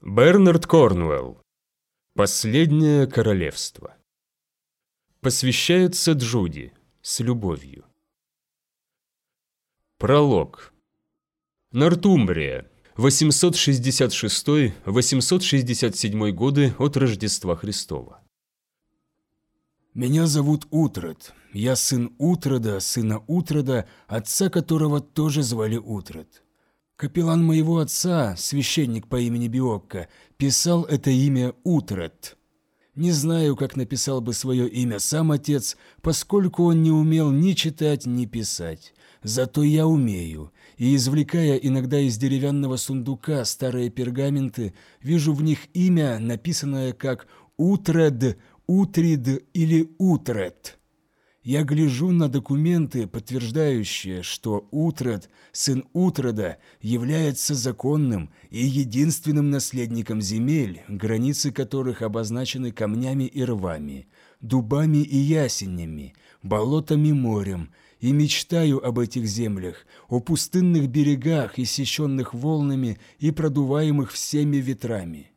Бернард Корнуэлл. Последнее королевство. Посвящается Джуди с любовью. Пролог. Нортумбрия. 866-867 годы от Рождества Христова. Меня зовут Утрат. Я сын Утрада, сына Утрада, отца которого тоже звали Утрат. Капеллан моего отца, священник по имени Биокко, писал это имя Утрат. Не знаю, как написал бы свое имя сам отец, поскольку он не умел ни читать, ни писать. Зато я умею, и, извлекая иногда из деревянного сундука старые пергаменты, вижу в них имя, написанное как «Утред», «Утрид» или «Утрет». Я гляжу на документы, подтверждающие, что Утрат, сын Утрада, является законным и единственным наследником земель, границы которых обозначены камнями и рвами, дубами и ясенями, болотами и морем, и мечтаю об этих землях, о пустынных берегах, иссеченных волнами и продуваемых всеми ветрами.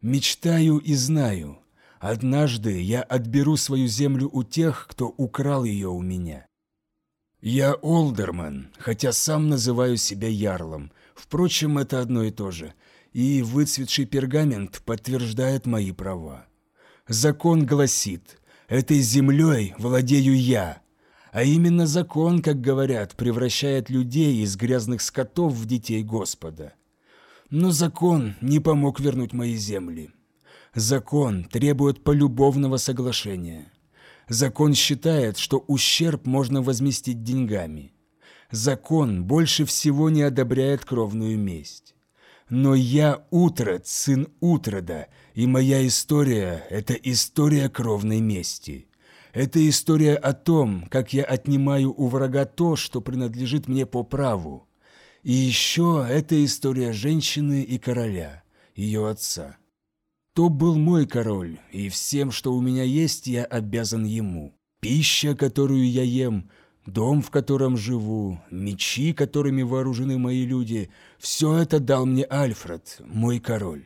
Мечтаю и знаю – Однажды я отберу свою землю у тех, кто украл ее у меня. Я Олдерман, хотя сам называю себя Ярлом. Впрочем, это одно и то же. И выцветший пергамент подтверждает мои права. Закон гласит, этой землей владею я. А именно закон, как говорят, превращает людей из грязных скотов в детей Господа. Но закон не помог вернуть мои земли. Закон требует полюбовного соглашения. Закон считает, что ущерб можно возместить деньгами. Закон больше всего не одобряет кровную месть. Но я Утрат, сын Утрада, и моя история – это история кровной мести. Это история о том, как я отнимаю у врага то, что принадлежит мне по праву. И еще это история женщины и короля, ее отца. То был мой король, и всем, что у меня есть, я обязан ему. Пища, которую я ем, дом, в котором живу, мечи, которыми вооружены мои люди – все это дал мне Альфред, мой король.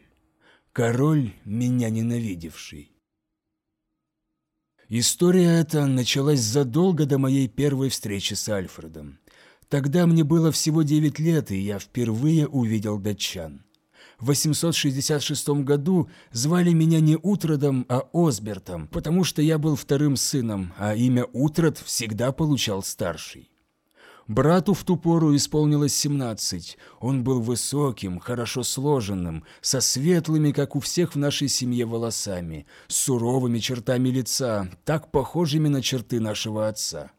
Король, меня ненавидевший. История эта началась задолго до моей первой встречи с Альфредом. Тогда мне было всего девять лет, и я впервые увидел датчан в 866 году звали меня не Утродом, а Осбертом, потому что я был вторым сыном, а имя Утрод всегда получал старший. Брату в ту пору исполнилось 17. Он был высоким, хорошо сложенным, со светлыми, как у всех в нашей семье, волосами, с суровыми чертами лица, так похожими на черты нашего отца.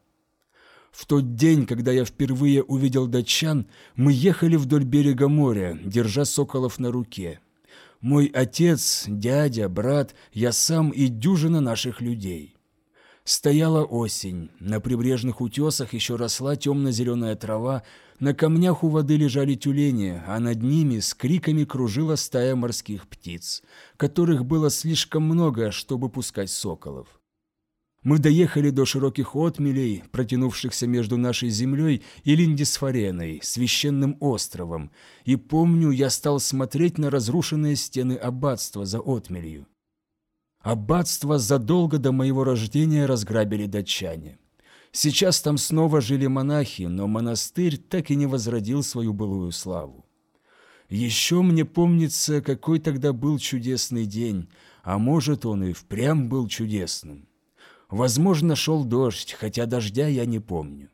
В тот день, когда я впервые увидел датчан, мы ехали вдоль берега моря, держа соколов на руке. Мой отец, дядя, брат, я сам и дюжина наших людей. Стояла осень, на прибрежных утесах еще росла темно-зеленая трава, на камнях у воды лежали тюлени, а над ними с криками кружила стая морских птиц, которых было слишком много, чтобы пускать соколов. Мы доехали до широких отмелей, протянувшихся между нашей землей и Линдисфареной, священным островом, и помню, я стал смотреть на разрушенные стены аббатства за отмелью. Аббатство задолго до моего рождения разграбили датчане. Сейчас там снова жили монахи, но монастырь так и не возродил свою былую славу. Еще мне помнится, какой тогда был чудесный день, а может, он и впрямь был чудесным. Возможно, шел дождь, хотя дождя я не помню.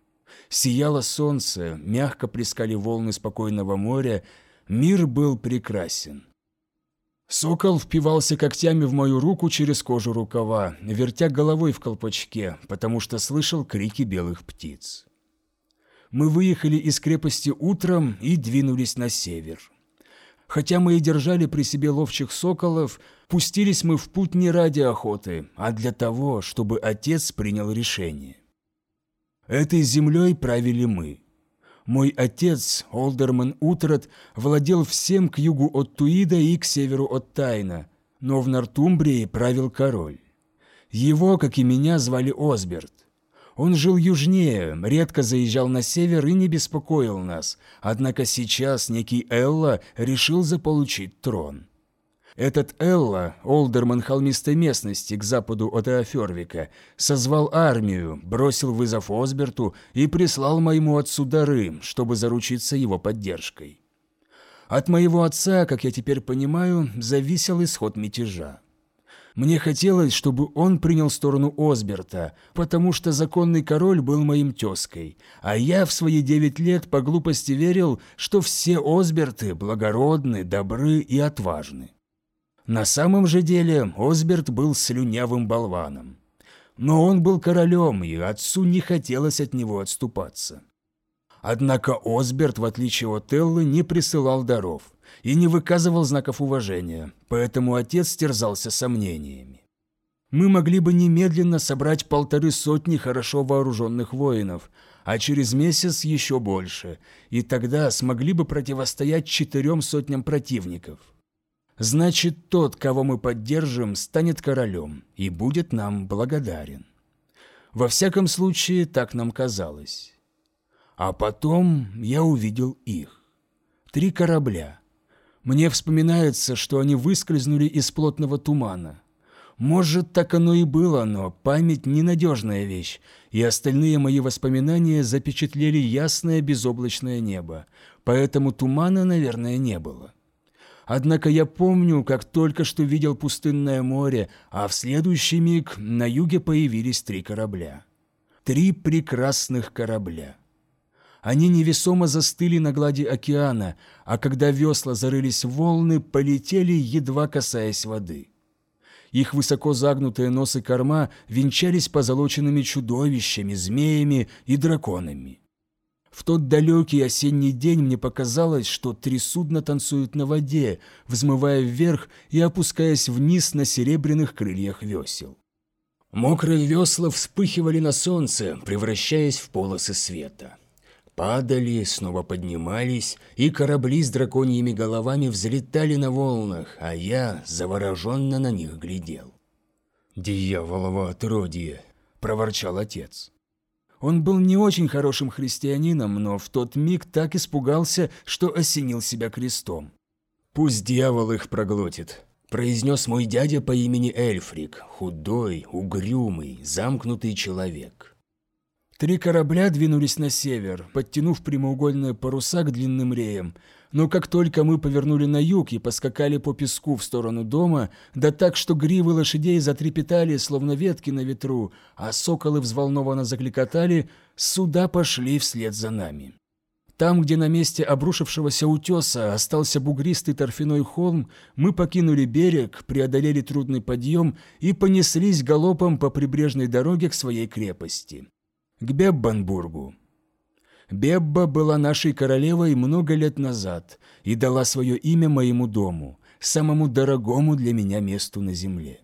Сияло солнце, мягко плескали волны спокойного моря, мир был прекрасен. Сокол впивался когтями в мою руку через кожу рукава, вертя головой в колпачке, потому что слышал крики белых птиц. Мы выехали из крепости утром и двинулись на север. Хотя мы и держали при себе ловчих соколов, пустились мы в путь не ради охоты, а для того, чтобы отец принял решение. Этой землей правили мы. Мой отец, Олдерман Утрат, владел всем к югу от Туида и к северу от Тайна, но в Нортумбрии правил король. Его, как и меня, звали Осберт. Он жил южнее, редко заезжал на север и не беспокоил нас, однако сейчас некий Элла решил заполучить трон. Этот Элла, олдерман холмистой местности к западу от Эофервика, созвал армию, бросил вызов Осберту и прислал моему отцу дары, чтобы заручиться его поддержкой. От моего отца, как я теперь понимаю, зависел исход мятежа. Мне хотелось, чтобы он принял сторону Осберта, потому что законный король был моим тезкой, а я в свои девять лет по глупости верил, что все Осберты благородны, добры и отважны. На самом же деле Осберт был слюнявым болваном. Но он был королем, и отцу не хотелось от него отступаться. Однако Осберт, в отличие от Эллы, не присылал даров и не выказывал знаков уважения, поэтому отец терзался сомнениями. Мы могли бы немедленно собрать полторы сотни хорошо вооруженных воинов, а через месяц еще больше, и тогда смогли бы противостоять четырем сотням противников. Значит, тот, кого мы поддержим, станет королем и будет нам благодарен. Во всяком случае, так нам казалось. А потом я увидел их. Три корабля – мне вспоминается, что они выскользнули из плотного тумана. Может, так оно и было, но память – ненадежная вещь, и остальные мои воспоминания запечатлели ясное безоблачное небо, поэтому тумана, наверное, не было. Однако я помню, как только что видел пустынное море, а в следующий миг на юге появились три корабля. Три прекрасных корабля. Они невесомо застыли на глади океана, а когда весла зарылись в волны, полетели, едва касаясь воды. Их высоко загнутые носы корма венчались позолоченными чудовищами, змеями и драконами. В тот далекий осенний день мне показалось, что три судна танцуют на воде, взмывая вверх и опускаясь вниз на серебряных крыльях весел. Мокрые весла вспыхивали на солнце, превращаясь в полосы света падали, снова поднимались, и корабли с драконьими головами взлетали на волнах, а я завороженно на них глядел. «Дьяволово отродье!» – проворчал отец. Он был не очень хорошим христианином, но в тот миг так испугался, что осенил себя крестом. «Пусть дьявол их проглотит», – произнес мой дядя по имени Эльфрик, худой, угрюмый, замкнутый человек. Три корабля двинулись на север, подтянув прямоугольные паруса к длинным реям. Но как только мы повернули на юг и поскакали по песку в сторону дома, да так, что гривы лошадей затрепетали, словно ветки на ветру, а соколы взволнованно закликотали, суда пошли вслед за нами. Там, где на месте обрушившегося утеса остался бугристый торфяной холм, мы покинули берег, преодолели трудный подъем и понеслись галопом по прибрежной дороге к своей крепости к Беббанбургу. Бебба была нашей королевой много лет назад и дала свое имя моему дому, самому дорогому для меня месту на земле.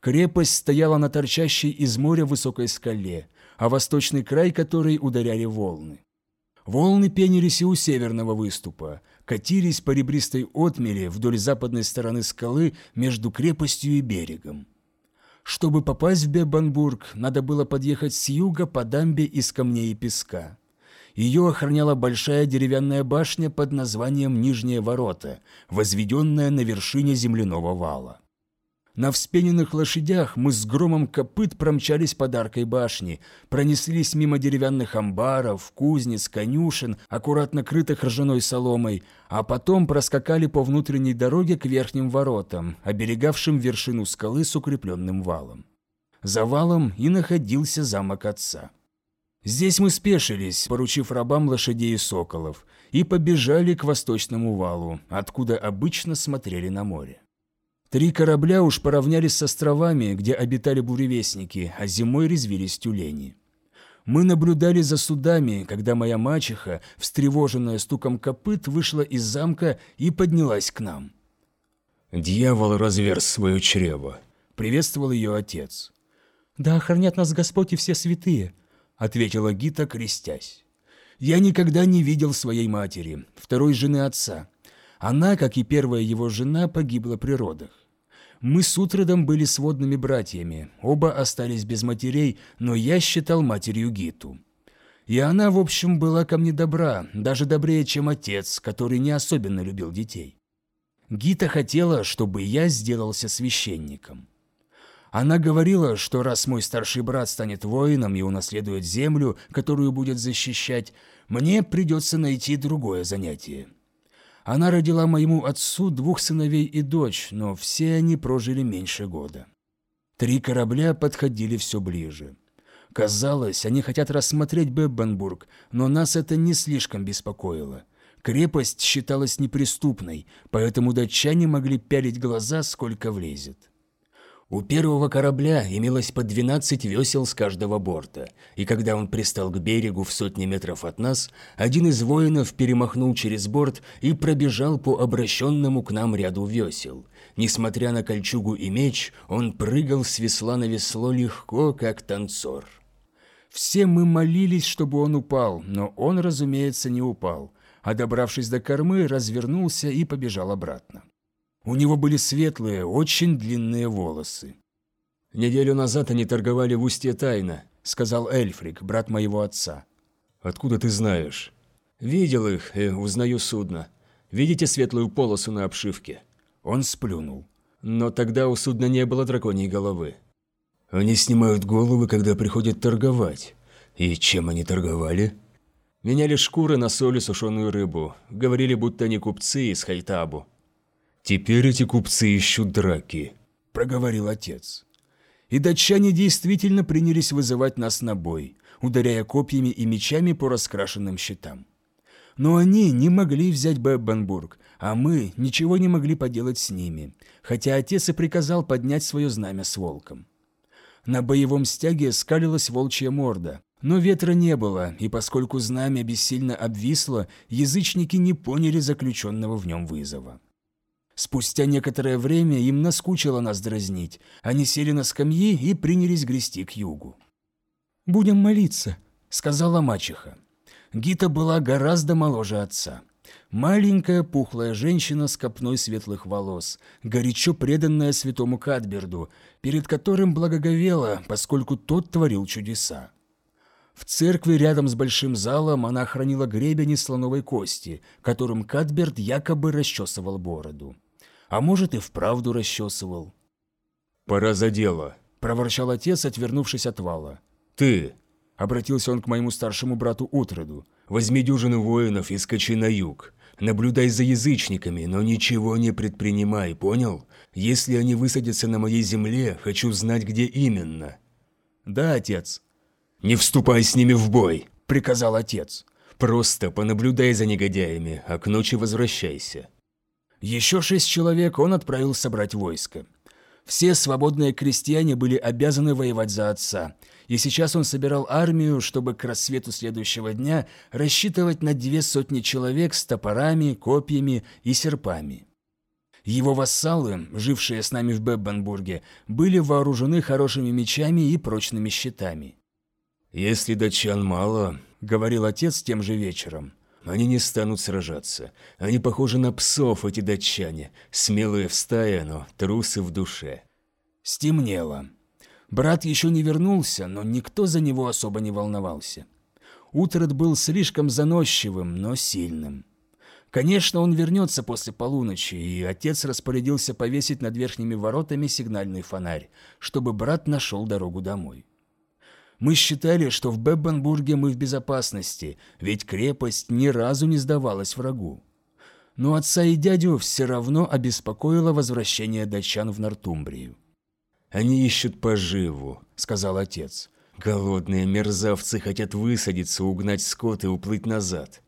Крепость стояла на торчащей из моря высокой скале, а восточный край которой ударяли волны. Волны пенились и у северного выступа, катились по ребристой отмели вдоль западной стороны скалы между крепостью и берегом. Чтобы попасть в Бебанбург, надо было подъехать с юга по дамбе из камней и песка. Ее охраняла большая деревянная башня под названием Нижние ворота, возведенная на вершине земляного вала. На вспененных лошадях мы с громом копыт промчались под аркой башни, пронеслись мимо деревянных амбаров, кузнец, конюшен, аккуратно крытых ржаной соломой, а потом проскакали по внутренней дороге к верхним воротам, оберегавшим вершину скалы с укрепленным валом. За валом и находился замок отца. Здесь мы спешились, поручив рабам лошадей и соколов, и побежали к восточному валу, откуда обычно смотрели на море. Три корабля уж поравнялись с островами, где обитали буревестники, а зимой резвились тюлени. Мы наблюдали за судами, когда моя мачеха, встревоженная стуком копыт, вышла из замка и поднялась к нам. «Дьявол разверз свое чрево», — приветствовал ее отец. «Да охранят нас Господь и все святые», — ответила Гита, крестясь. «Я никогда не видел своей матери, второй жены отца. Она, как и первая его жена, погибла при родах. Мы с Утродом были сводными братьями, оба остались без матерей, но я считал матерью Гиту. И она, в общем, была ко мне добра, даже добрее, чем отец, который не особенно любил детей. Гита хотела, чтобы я сделался священником. Она говорила, что раз мой старший брат станет воином и унаследует землю, которую будет защищать, мне придется найти другое занятие. Она родила моему отцу двух сыновей и дочь, но все они прожили меньше года. Три корабля подходили все ближе. Казалось, они хотят рассмотреть Беббенбург, но нас это не слишком беспокоило. Крепость считалась неприступной, поэтому датчане могли пялить глаза, сколько влезет. У первого корабля имелось по 12 весел с каждого борта, и когда он пристал к берегу в сотни метров от нас, один из воинов перемахнул через борт и пробежал по обращенному к нам ряду весел. Несмотря на кольчугу и меч, он прыгал с весла на весло легко, как танцор. Все мы молились, чтобы он упал, но он, разумеется, не упал, а добравшись до кормы, развернулся и побежал обратно. У него были светлые, очень длинные волосы. «Неделю назад они торговали в устье тайно», — сказал Эльфрик, брат моего отца. «Откуда ты знаешь?» «Видел их и узнаю судно. Видите светлую полосу на обшивке?» Он сплюнул. «Но тогда у судна не было драконьей головы. Они снимают головы, когда приходят торговать. И чем они торговали? Меняли шкуры на соль и сушеную рыбу. Говорили, будто они купцы из Хайтабу. «Теперь эти купцы ищут драки», – проговорил отец. И датчане действительно принялись вызывать нас на бой, ударяя копьями и мечами по раскрашенным щитам. Но они не могли взять Беббенбург, а мы ничего не могли поделать с ними, хотя отец и приказал поднять свое знамя с волком. На боевом стяге скалилась волчья морда, но ветра не было, и поскольку знамя бессильно обвисло, язычники не поняли заключенного в нем вызова. Спустя некоторое время им наскучило нас дразнить. Они сели на скамьи и принялись грести к югу. «Будем молиться», — сказала мачеха. Гита была гораздо моложе отца. Маленькая пухлая женщина с копной светлых волос, горячо преданная святому Кадберду, перед которым благоговела, поскольку тот творил чудеса. В церкви рядом с большим залом она хранила гребень из слоновой кости, которым Кадберд якобы расчесывал бороду. А может и вправду расчесывал. «Пора за дело», – проворчал отец, отвернувшись от вала. «Ты», – обратился он к моему старшему брату Утроду, – «возьми дюжину воинов и скачи на юг. Наблюдай за язычниками, но ничего не предпринимай, понял? Если они высадятся на моей земле, хочу знать, где именно». «Да, отец». «Не вступай с ними в бой», – приказал отец. «Просто понаблюдай за негодяями, а к ночи возвращайся». Еще шесть человек он отправил собрать войско. Все свободные крестьяне были обязаны воевать за отца, и сейчас он собирал армию, чтобы к рассвету следующего дня рассчитывать на две сотни человек с топорами, копьями и серпами. Его вассалы, жившие с нами в Беббенбурге, были вооружены хорошими мечами и прочными щитами. «Если датчан мало», — говорил отец тем же вечером, — «они не станут сражаться. Они похожи на псов, эти датчане, смелые в стае, но трусы в душе». Стемнело. Брат еще не вернулся, но никто за него особо не волновался. Утрат был слишком заносчивым, но сильным. Конечно, он вернется после полуночи, и отец распорядился повесить над верхними воротами сигнальный фонарь, чтобы брат нашел дорогу домой. Мы считали, что в Беббенбурге мы в безопасности, ведь крепость ни разу не сдавалась врагу. Но отца и дядю все равно обеспокоило возвращение датчан в Нортумбрию. «Они ищут поживу», — сказал отец. «Голодные мерзавцы хотят высадиться, угнать скот и уплыть назад».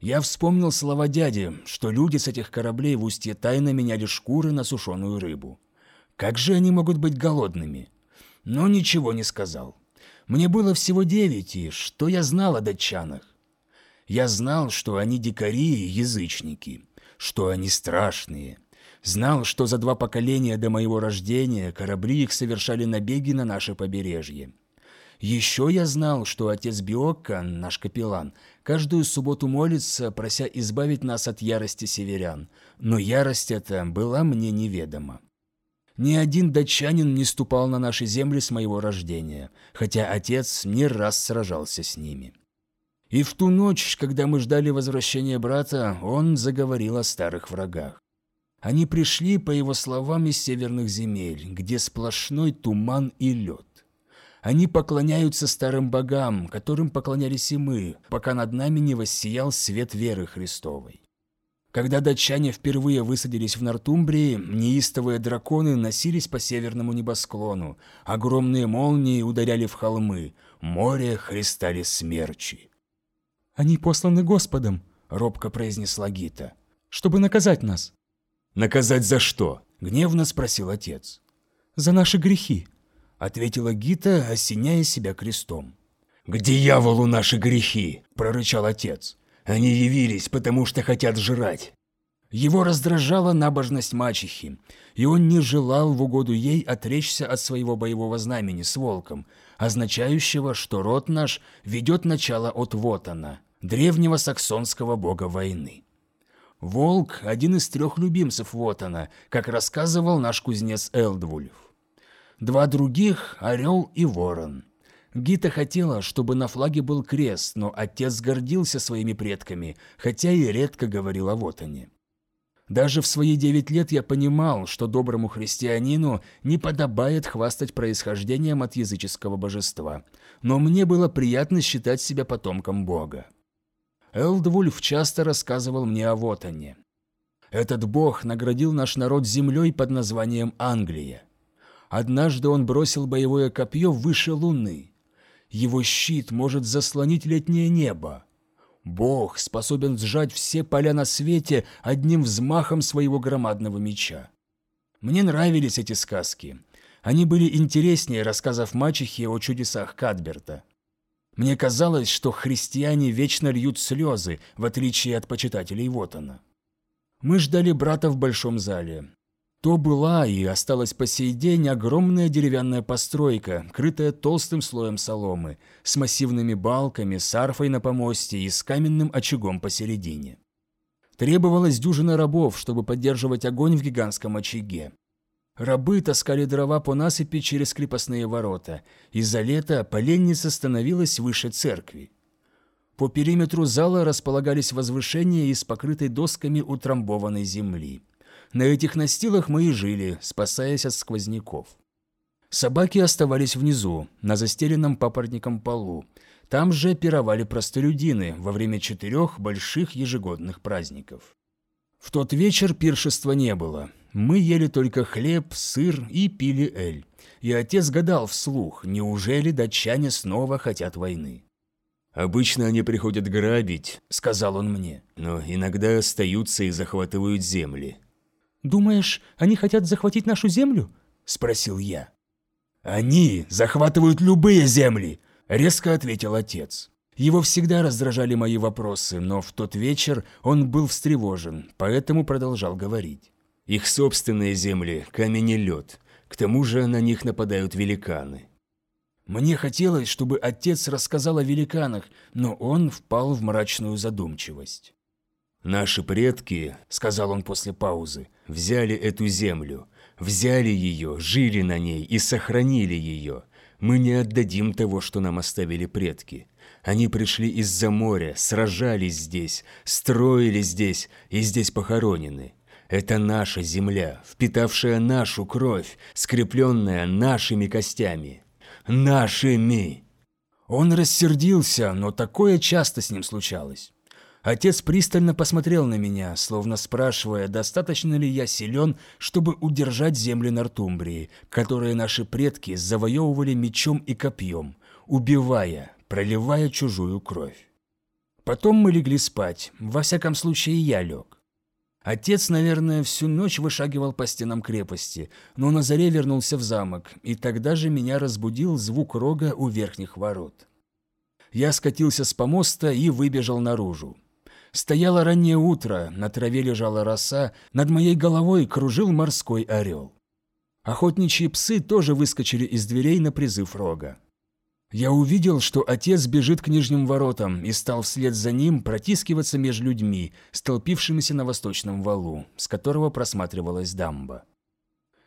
Я вспомнил слова дяди, что люди с этих кораблей в устье тайно меняли шкуры на сушеную рыбу. Как же они могут быть голодными? Но ничего не сказал. Мне было всего девять, и что я знал о датчанах? Я знал, что они дикари и язычники, что они страшные, Знал, что за два поколения до моего рождения корабли их совершали набеги на наше побережье. Еще я знал, что отец Биокка, наш капеллан, каждую субботу молится, прося избавить нас от ярости северян, но ярость эта была мне неведома. Ни один датчанин не ступал на наши земли с моего рождения, хотя отец не раз сражался с ними. И в ту ночь, когда мы ждали возвращения брата, он заговорил о старых врагах. Они пришли, по его словам, из северных земель, где сплошной туман и лед. Они поклоняются старым богам, которым поклонялись и мы, пока над нами не воссиял свет веры Христовой. Когда датчане впервые высадились в Нортумбрии, неистовые драконы носились по северному небосклону, огромные молнии ударяли в холмы, море христали смерчи. «Они посланы Господом», — робко произнесла Гита, — «чтобы наказать нас». «Наказать за что?» — гневно спросил отец. «За наши грехи», — ответила Гита, осеняя себя крестом. «К дьяволу наши грехи!» — прорычал отец. «Они явились, потому что хотят жрать». Его раздражала набожность мачехи, и он не желал в угоду ей отречься от своего боевого знамени с волком, означающего, что род наш ведет начало от Вотана, древнего саксонского бога войны. Волк – один из трех любимцев Вотана, как рассказывал наш кузнец Элдвульф. Два других – Орел и Ворон. Гита хотела, чтобы на флаге был крест, но отец гордился своими предками, хотя и редко говорил о Вотане. Даже в свои девять лет я понимал, что доброму христианину не подобает хвастать происхождением от языческого божества, но мне было приятно считать себя потомком Бога. Элдвульф часто рассказывал мне о Вотане. Этот бог наградил наш народ землей под названием Англия. Однажды он бросил боевое копье выше луны. Его щит может заслонить летнее небо. Бог способен сжать все поля на свете одним взмахом своего громадного меча. Мне нравились эти сказки. Они были интереснее рассказов мачехи о чудесах Кадберта. Мне казалось, что христиане вечно льют слезы, в отличие от почитателей Вотана. Мы ждали брата в большом зале. То была и осталась по сей день огромная деревянная постройка, крытая толстым слоем соломы, с массивными балками, с арфой на помосте и с каменным очагом посередине. Требовалось дюжина рабов, чтобы поддерживать огонь в гигантском очаге. Рабы таскали дрова по насыпи через крепостные ворота. Из-за лета поленница становилась выше церкви. По периметру зала располагались возвышения из покрытой досками утрамбованной земли. На этих настилах мы и жили, спасаясь от сквозняков. Собаки оставались внизу, на застеленном папоротником полу. Там же пировали простолюдины во время четырех больших ежегодных праздников. В тот вечер пиршества не было. Мы ели только хлеб, сыр и пили эль. И отец гадал вслух, неужели датчане снова хотят войны. «Обычно они приходят грабить», — сказал он мне. «но иногда остаются и захватывают земли». «Думаешь, они хотят захватить нашу землю?» — спросил я. «Они захватывают любые земли», — резко ответил отец. Его всегда раздражали мои вопросы, но в тот вечер он был встревожен, поэтому продолжал говорить. Их собственные земли – камень и лед. К тому же на них нападают великаны. Мне хотелось, чтобы отец рассказал о великанах, но он впал в мрачную задумчивость. «Наши предки», – сказал он после паузы, – «взяли эту землю, взяли ее, жили на ней и сохранили ее. Мы не отдадим того, что нам оставили предки. Они пришли из-за моря, сражались здесь, строили здесь и здесь похоронены. Это наша земля, впитавшая нашу кровь, скрепленная нашими костями. Нашими!» Он рассердился, но такое часто с ним случалось. Отец пристально посмотрел на меня, словно спрашивая, достаточно ли я силен, чтобы удержать земли Нортумбрии, которые наши предки завоевывали мечом и копьем, убивая, проливая чужую кровь. Потом мы легли спать, во всяком случае я лег. Отец, наверное, всю ночь вышагивал по стенам крепости, но на заре вернулся в замок, и тогда же меня разбудил звук рога у верхних ворот. Я скатился с помоста и выбежал наружу. Стояло раннее утро, на траве лежала роса, над моей головой кружил морской орел. Охотничьи псы тоже выскочили из дверей на призыв рога. Я увидел, что отец бежит к нижним воротам и стал вслед за ним протискиваться между людьми, столпившимися на восточном валу, с которого просматривалась дамба.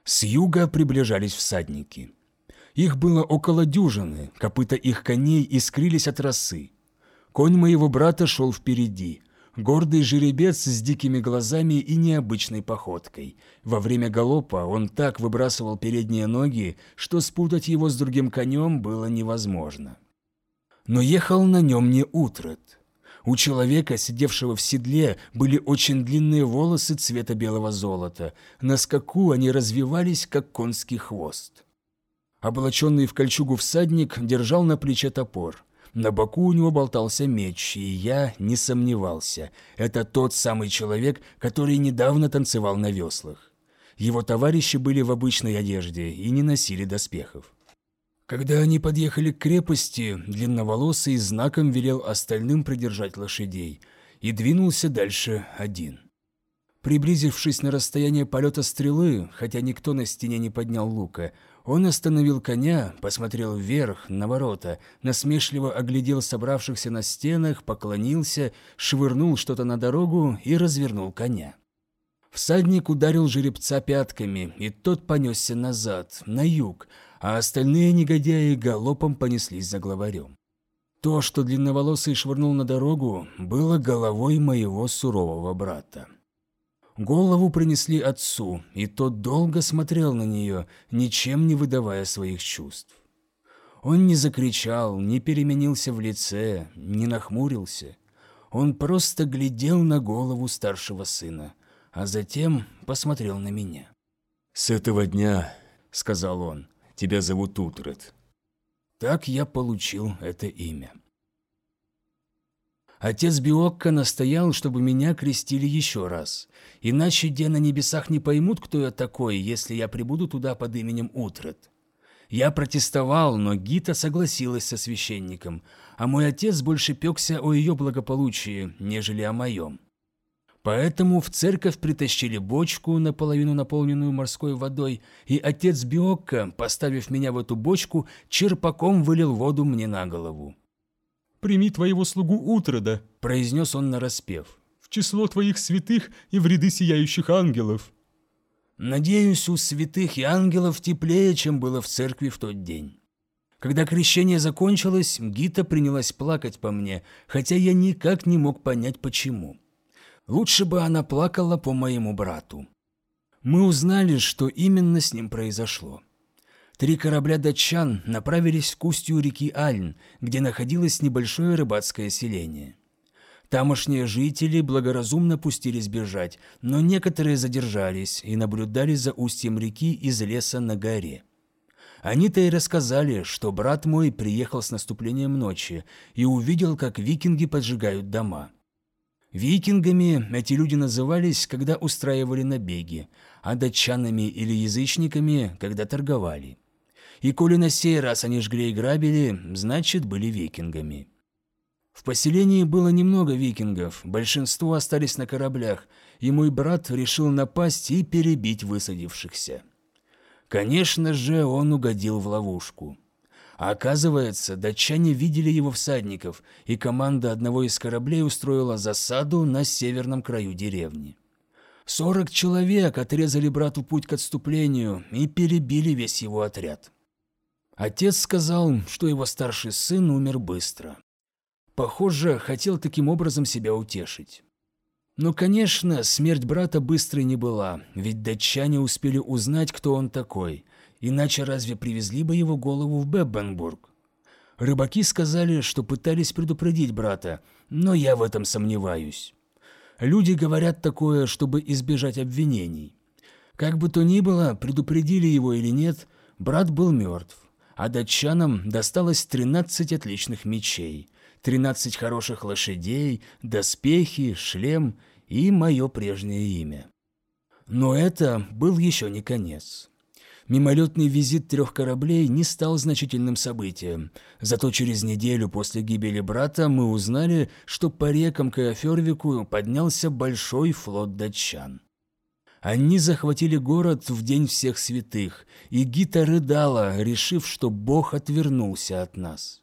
С юга приближались всадники. Их было около дюжины, копыта их коней искрились от росы. Конь моего брата шел впереди. Гордый жеребец с дикими глазами и необычной походкой. Во время галопа он так выбрасывал передние ноги, что спутать его с другим конем было невозможно. Но ехал на нем не Утрет. У человека, сидевшего в седле, были очень длинные волосы цвета белого золота. На скаку они развивались, как конский хвост. Облаченный в кольчугу всадник держал на плече топор. На боку у него болтался меч, и я не сомневался. Это тот самый человек, который недавно танцевал на веслах. Его товарищи были в обычной одежде и не носили доспехов. Когда они подъехали к крепости, длинноволосый знаком велел остальным придержать лошадей и двинулся дальше один. Приблизившись на расстояние полета стрелы, хотя никто на стене не поднял лука, он остановил коня, посмотрел вверх, на ворота, насмешливо оглядел собравшихся на стенах, поклонился, швырнул что-то на дорогу и развернул коня. Всадник ударил жеребца пятками, и тот понесся назад, на юг, а остальные негодяи галопом понеслись за главарем. То, что длинноволосый швырнул на дорогу, было головой моего сурового брата. Голову принесли отцу, и тот долго смотрел на нее, ничем не выдавая своих чувств. Он не закричал, не переменился в лице, не нахмурился. Он просто глядел на голову старшего сына, а затем посмотрел на меня. «С этого дня, — сказал он, — тебя зовут Утрет». Так я получил это имя. Отец Биокка настоял, чтобы меня крестили еще раз. Иначе где на небесах не поймут, кто я такой, если я прибуду туда под именем Утрет. Я протестовал, но Гита согласилась со священником, а мой отец больше пекся о ее благополучии, нежели о моем. Поэтому в церковь притащили бочку, наполовину наполненную морской водой, и отец Биокка, поставив меня в эту бочку, черпаком вылил воду мне на голову прими твоего слугу Утрода», – произнес он нараспев, – «в число твоих святых и в ряды сияющих ангелов». Надеюсь, у святых и ангелов теплее, чем было в церкви в тот день. Когда крещение закончилось, Гита принялась плакать по мне, хотя я никак не мог понять, почему. Лучше бы она плакала по моему брату. Мы узнали, что именно с ним произошло. Три корабля датчан направились к устью реки Альн, где находилось небольшое рыбацкое селение. Тамошние жители благоразумно пустились бежать, но некоторые задержались и наблюдали за устьем реки из леса на горе. Они-то и рассказали, что брат мой приехал с наступлением ночи и увидел, как викинги поджигают дома. Викингами эти люди назывались, когда устраивали набеги, а датчанами или язычниками, когда торговали. И коли на сей раз они жгли и грабили, значит, были викингами. В поселении было немного викингов, большинство остались на кораблях, и мой брат решил напасть и перебить высадившихся. Конечно же, он угодил в ловушку. Оказывается, датчане видели его всадников, и команда одного из кораблей устроила засаду на северном краю деревни. Сорок человек отрезали брату путь к отступлению и перебили весь его отряд. Отец сказал, что его старший сын умер быстро. Похоже, хотел таким образом себя утешить. Но, конечно, смерть брата быстрой не была, ведь датчане успели узнать, кто он такой, иначе разве привезли бы его голову в Беббенбург? Рыбаки сказали, что пытались предупредить брата, но я в этом сомневаюсь. Люди говорят такое, чтобы избежать обвинений. Как бы то ни было, предупредили его или нет, брат был мертв а датчанам досталось 13 отличных мечей, 13 хороших лошадей, доспехи, шлем и мое прежнее имя. Но это был еще не конец. Мимолетный визит трех кораблей не стал значительным событием, зато через неделю после гибели брата мы узнали, что по рекам Каофервику поднялся большой флот датчан. Они захватили город в День всех святых, и Гита рыдала, решив, что Бог отвернулся от нас.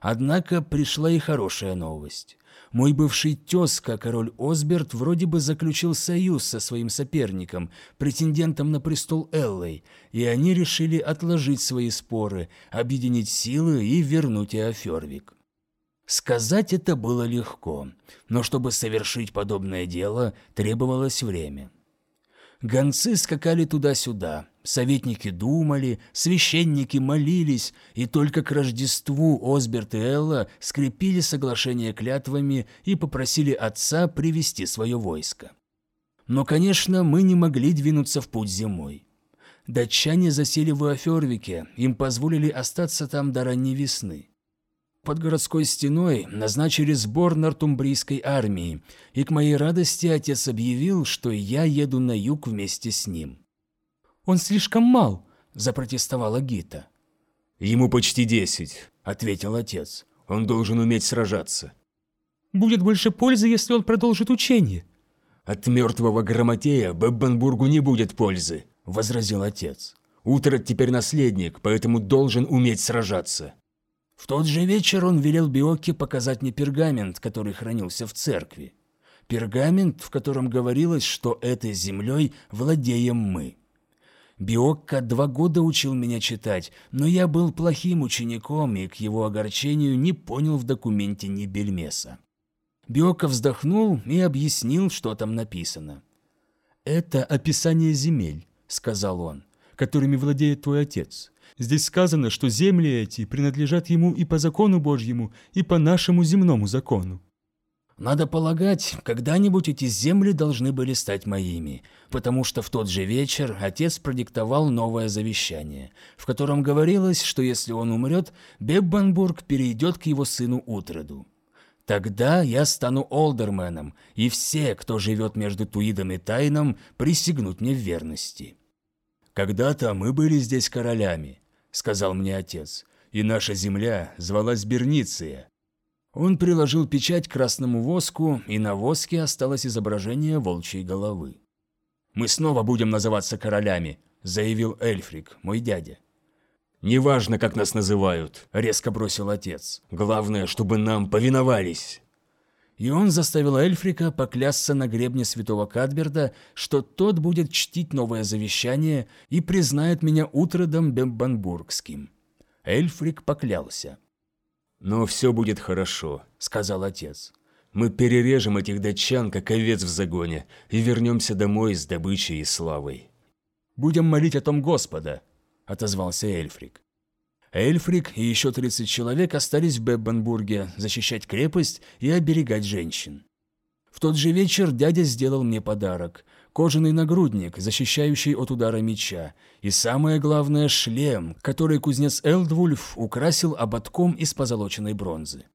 Однако пришла и хорошая новость. Мой бывший тезка, король Осберт, вроде бы заключил союз со своим соперником, претендентом на престол Эллой, и они решили отложить свои споры, объединить силы и вернуть Эофервик. Сказать это было легко, но чтобы совершить подобное дело, требовалось время. Гонцы скакали туда-сюда, советники думали, священники молились, и только к Рождеству Осберт и Элла скрепили соглашение клятвами и попросили отца привести свое войско. Но, конечно, мы не могли двинуться в путь зимой. Датчане засели в Иофервике, им позволили остаться там до ранней весны. Под городской стеной назначили сбор нортумбрийской армии, и к моей радости отец объявил, что я еду на юг вместе с ним. «Он слишком мал», – запротестовала Гита. «Ему почти десять», – ответил отец. «Он должен уметь сражаться». «Будет больше пользы, если он продолжит учение». «От мертвого грамотея Беббенбургу не будет пользы», – возразил отец. «Утрат теперь наследник, поэтому должен уметь сражаться». В тот же вечер он велел Биоке показать мне пергамент, который хранился в церкви. Пергамент, в котором говорилось, что этой землей владеем мы. Биокка два года учил меня читать, но я был плохим учеником и к его огорчению не понял в документе ни бельмеса. Биокка вздохнул и объяснил, что там написано. «Это описание земель», — сказал он, — «которыми владеет твой отец. Здесь сказано, что земли эти принадлежат ему и по закону Божьему, и по нашему земному закону. Надо полагать, когда-нибудь эти земли должны были стать моими, потому что в тот же вечер отец продиктовал новое завещание, в котором говорилось, что если он умрет, Беббанбург перейдет к его сыну Утреду. Тогда я стану олдерменом, и все, кто живет между Туидом и Тайном, присягнут мне в верности. Когда-то мы были здесь королями, — сказал мне отец, — «и наша земля звалась Берниция». Он приложил печать к красному воску, и на воске осталось изображение волчьей головы. «Мы снова будем называться королями», — заявил Эльфрик, мой дядя. «Неважно, как нас называют», — резко бросил отец. «Главное, чтобы нам повиновались». И он заставил Эльфрика поклясться на гребне святого Кадберда, что тот будет чтить новое завещание и признает меня утродом Бембанбургским. Эльфрик поклялся. «Но все будет хорошо», — сказал отец. «Мы перережем этих датчан, как овец в загоне, и вернемся домой с добычей и славой». «Будем молить о том Господа», — отозвался Эльфрик. Эльфрик и еще 30 человек остались в Беббенбурге защищать крепость и оберегать женщин. В тот же вечер дядя сделал мне подарок – кожаный нагрудник, защищающий от удара меча, и самое главное – шлем, который кузнец Элдвульф украсил ободком из позолоченной бронзы.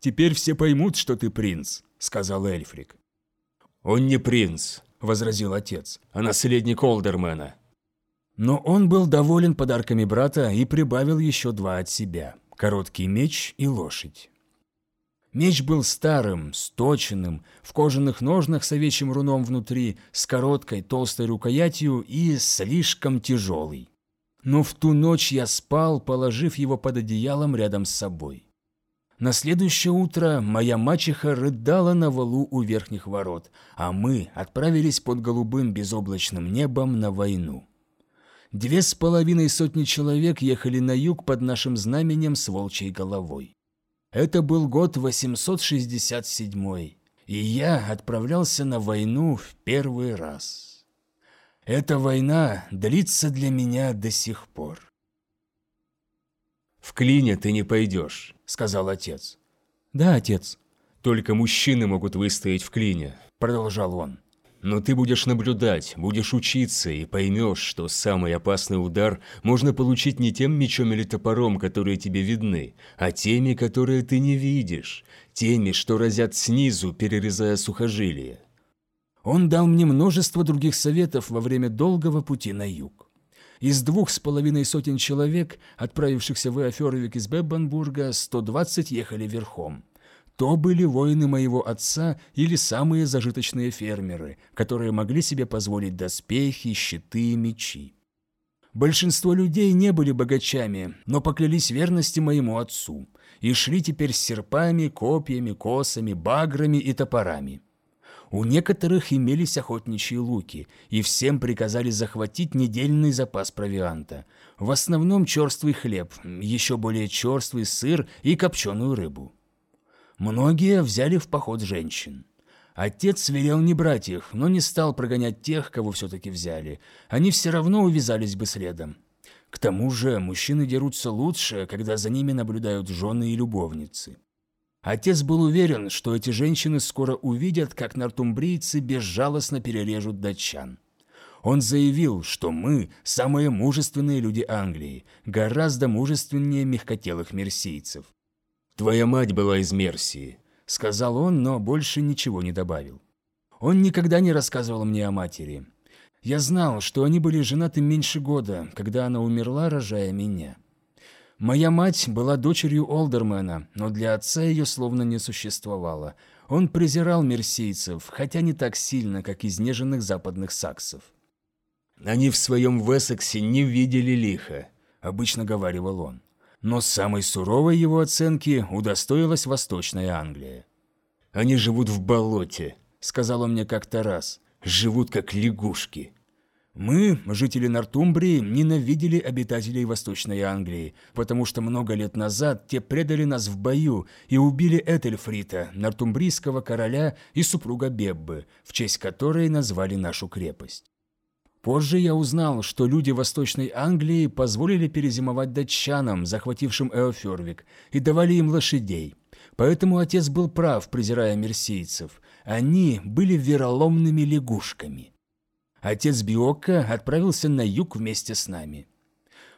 «Теперь все поймут, что ты принц», – сказал Эльфрик. «Он не принц», – возразил отец, – «а наследник Олдермена». Но он был доволен подарками брата и прибавил еще два от себя – короткий меч и лошадь. Меч был старым, сточенным, в кожаных ножнах с овечьим руном внутри, с короткой толстой рукоятью и слишком тяжелый. Но в ту ночь я спал, положив его под одеялом рядом с собой. На следующее утро моя мачеха рыдала на валу у верхних ворот, а мы отправились под голубым безоблачным небом на войну. Две с половиной сотни человек ехали на юг под нашим знаменем с волчьей головой. Это был год 867, и я отправлялся на войну в первый раз. Эта война длится для меня до сих пор. «В клине ты не пойдешь», — сказал отец. «Да, отец». «Только мужчины могут выстоять в клине», — продолжал он. Но ты будешь наблюдать, будешь учиться и поймешь, что самый опасный удар можно получить не тем мечом или топором, которые тебе видны, а теми, которые ты не видишь, теми, что разят снизу, перерезая сухожилие. Он дал мне множество других советов во время долгого пути на юг. Из двух с половиной сотен человек, отправившихся в Иоферовик из Беббенбурга, 120 ехали верхом то были воины моего отца или самые зажиточные фермеры, которые могли себе позволить доспехи, щиты и мечи. Большинство людей не были богачами, но поклялись верности моему отцу и шли теперь с серпами, копьями, косами, баграми и топорами. У некоторых имелись охотничьи луки, и всем приказали захватить недельный запас провианта. В основном черствый хлеб, еще более черствый сыр и копченую рыбу. Многие взяли в поход женщин. Отец велел не брать их, но не стал прогонять тех, кого все-таки взяли. Они все равно увязались бы следом. К тому же мужчины дерутся лучше, когда за ними наблюдают жены и любовницы. Отец был уверен, что эти женщины скоро увидят, как нортумбрийцы безжалостно перережут датчан. Он заявил, что мы – самые мужественные люди Англии, гораздо мужественнее мягкотелых мерсийцев. «Твоя мать была из Мерсии», – сказал он, но больше ничего не добавил. Он никогда не рассказывал мне о матери. Я знал, что они были женаты меньше года, когда она умерла, рожая меня. Моя мать была дочерью Олдермена, но для отца ее словно не существовало. Он презирал мерсийцев, хотя не так сильно, как изнеженных западных саксов. «Они в своем Вессексе не видели лиха», — обычно говаривал он. Но самой суровой его оценки удостоилась Восточная Англия. «Они живут в болоте», — сказал он мне как-то раз. «Живут как лягушки». Мы, жители Нортумбрии, ненавидели обитателей Восточной Англии, потому что много лет назад те предали нас в бою и убили Этельфрита, нортумбрийского короля и супруга Беббы, в честь которой назвали нашу крепость. Позже я узнал, что люди Восточной Англии позволили перезимовать датчанам, захватившим Эофервик, и давали им лошадей. Поэтому отец был прав, презирая мерсийцев. Они были вероломными лягушками. Отец Биокко отправился на юг вместе с нами.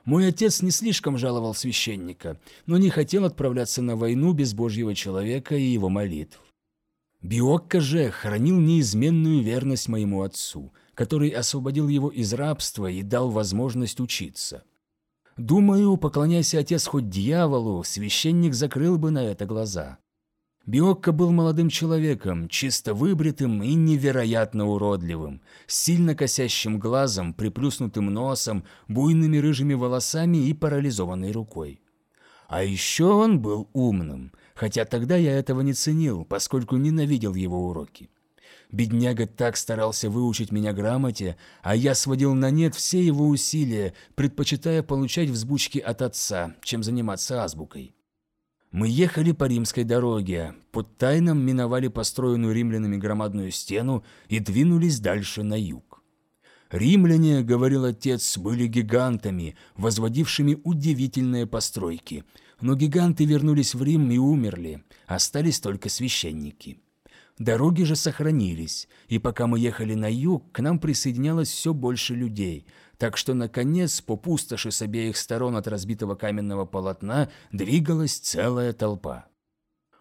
Мой отец не слишком жаловал священника, но не хотел отправляться на войну без Божьего человека и его молитв. Биокко же хранил неизменную верность моему отцу, который освободил его из рабства и дал возможность учиться. Думаю, поклоняйся отец хоть дьяволу, священник закрыл бы на это глаза. Биокко был молодым человеком, чисто выбритым и невероятно уродливым, с сильно косящим глазом, приплюснутым носом, буйными рыжими волосами и парализованной рукой. А еще он был умным, хотя тогда я этого не ценил, поскольку ненавидел его уроки. Бедняга так старался выучить меня грамоте, а я сводил на нет все его усилия, предпочитая получать взбучки от отца, чем заниматься азбукой. Мы ехали по римской дороге, под тайном миновали построенную римлянами громадную стену и двинулись дальше на юг. Римляне, говорил отец, были гигантами, возводившими удивительные постройки. Но гиганты вернулись в Рим и умерли, остались только священники. Дороги же сохранились, и пока мы ехали на юг, к нам присоединялось все больше людей – так что, наконец, по пустоши с обеих сторон от разбитого каменного полотна двигалась целая толпа.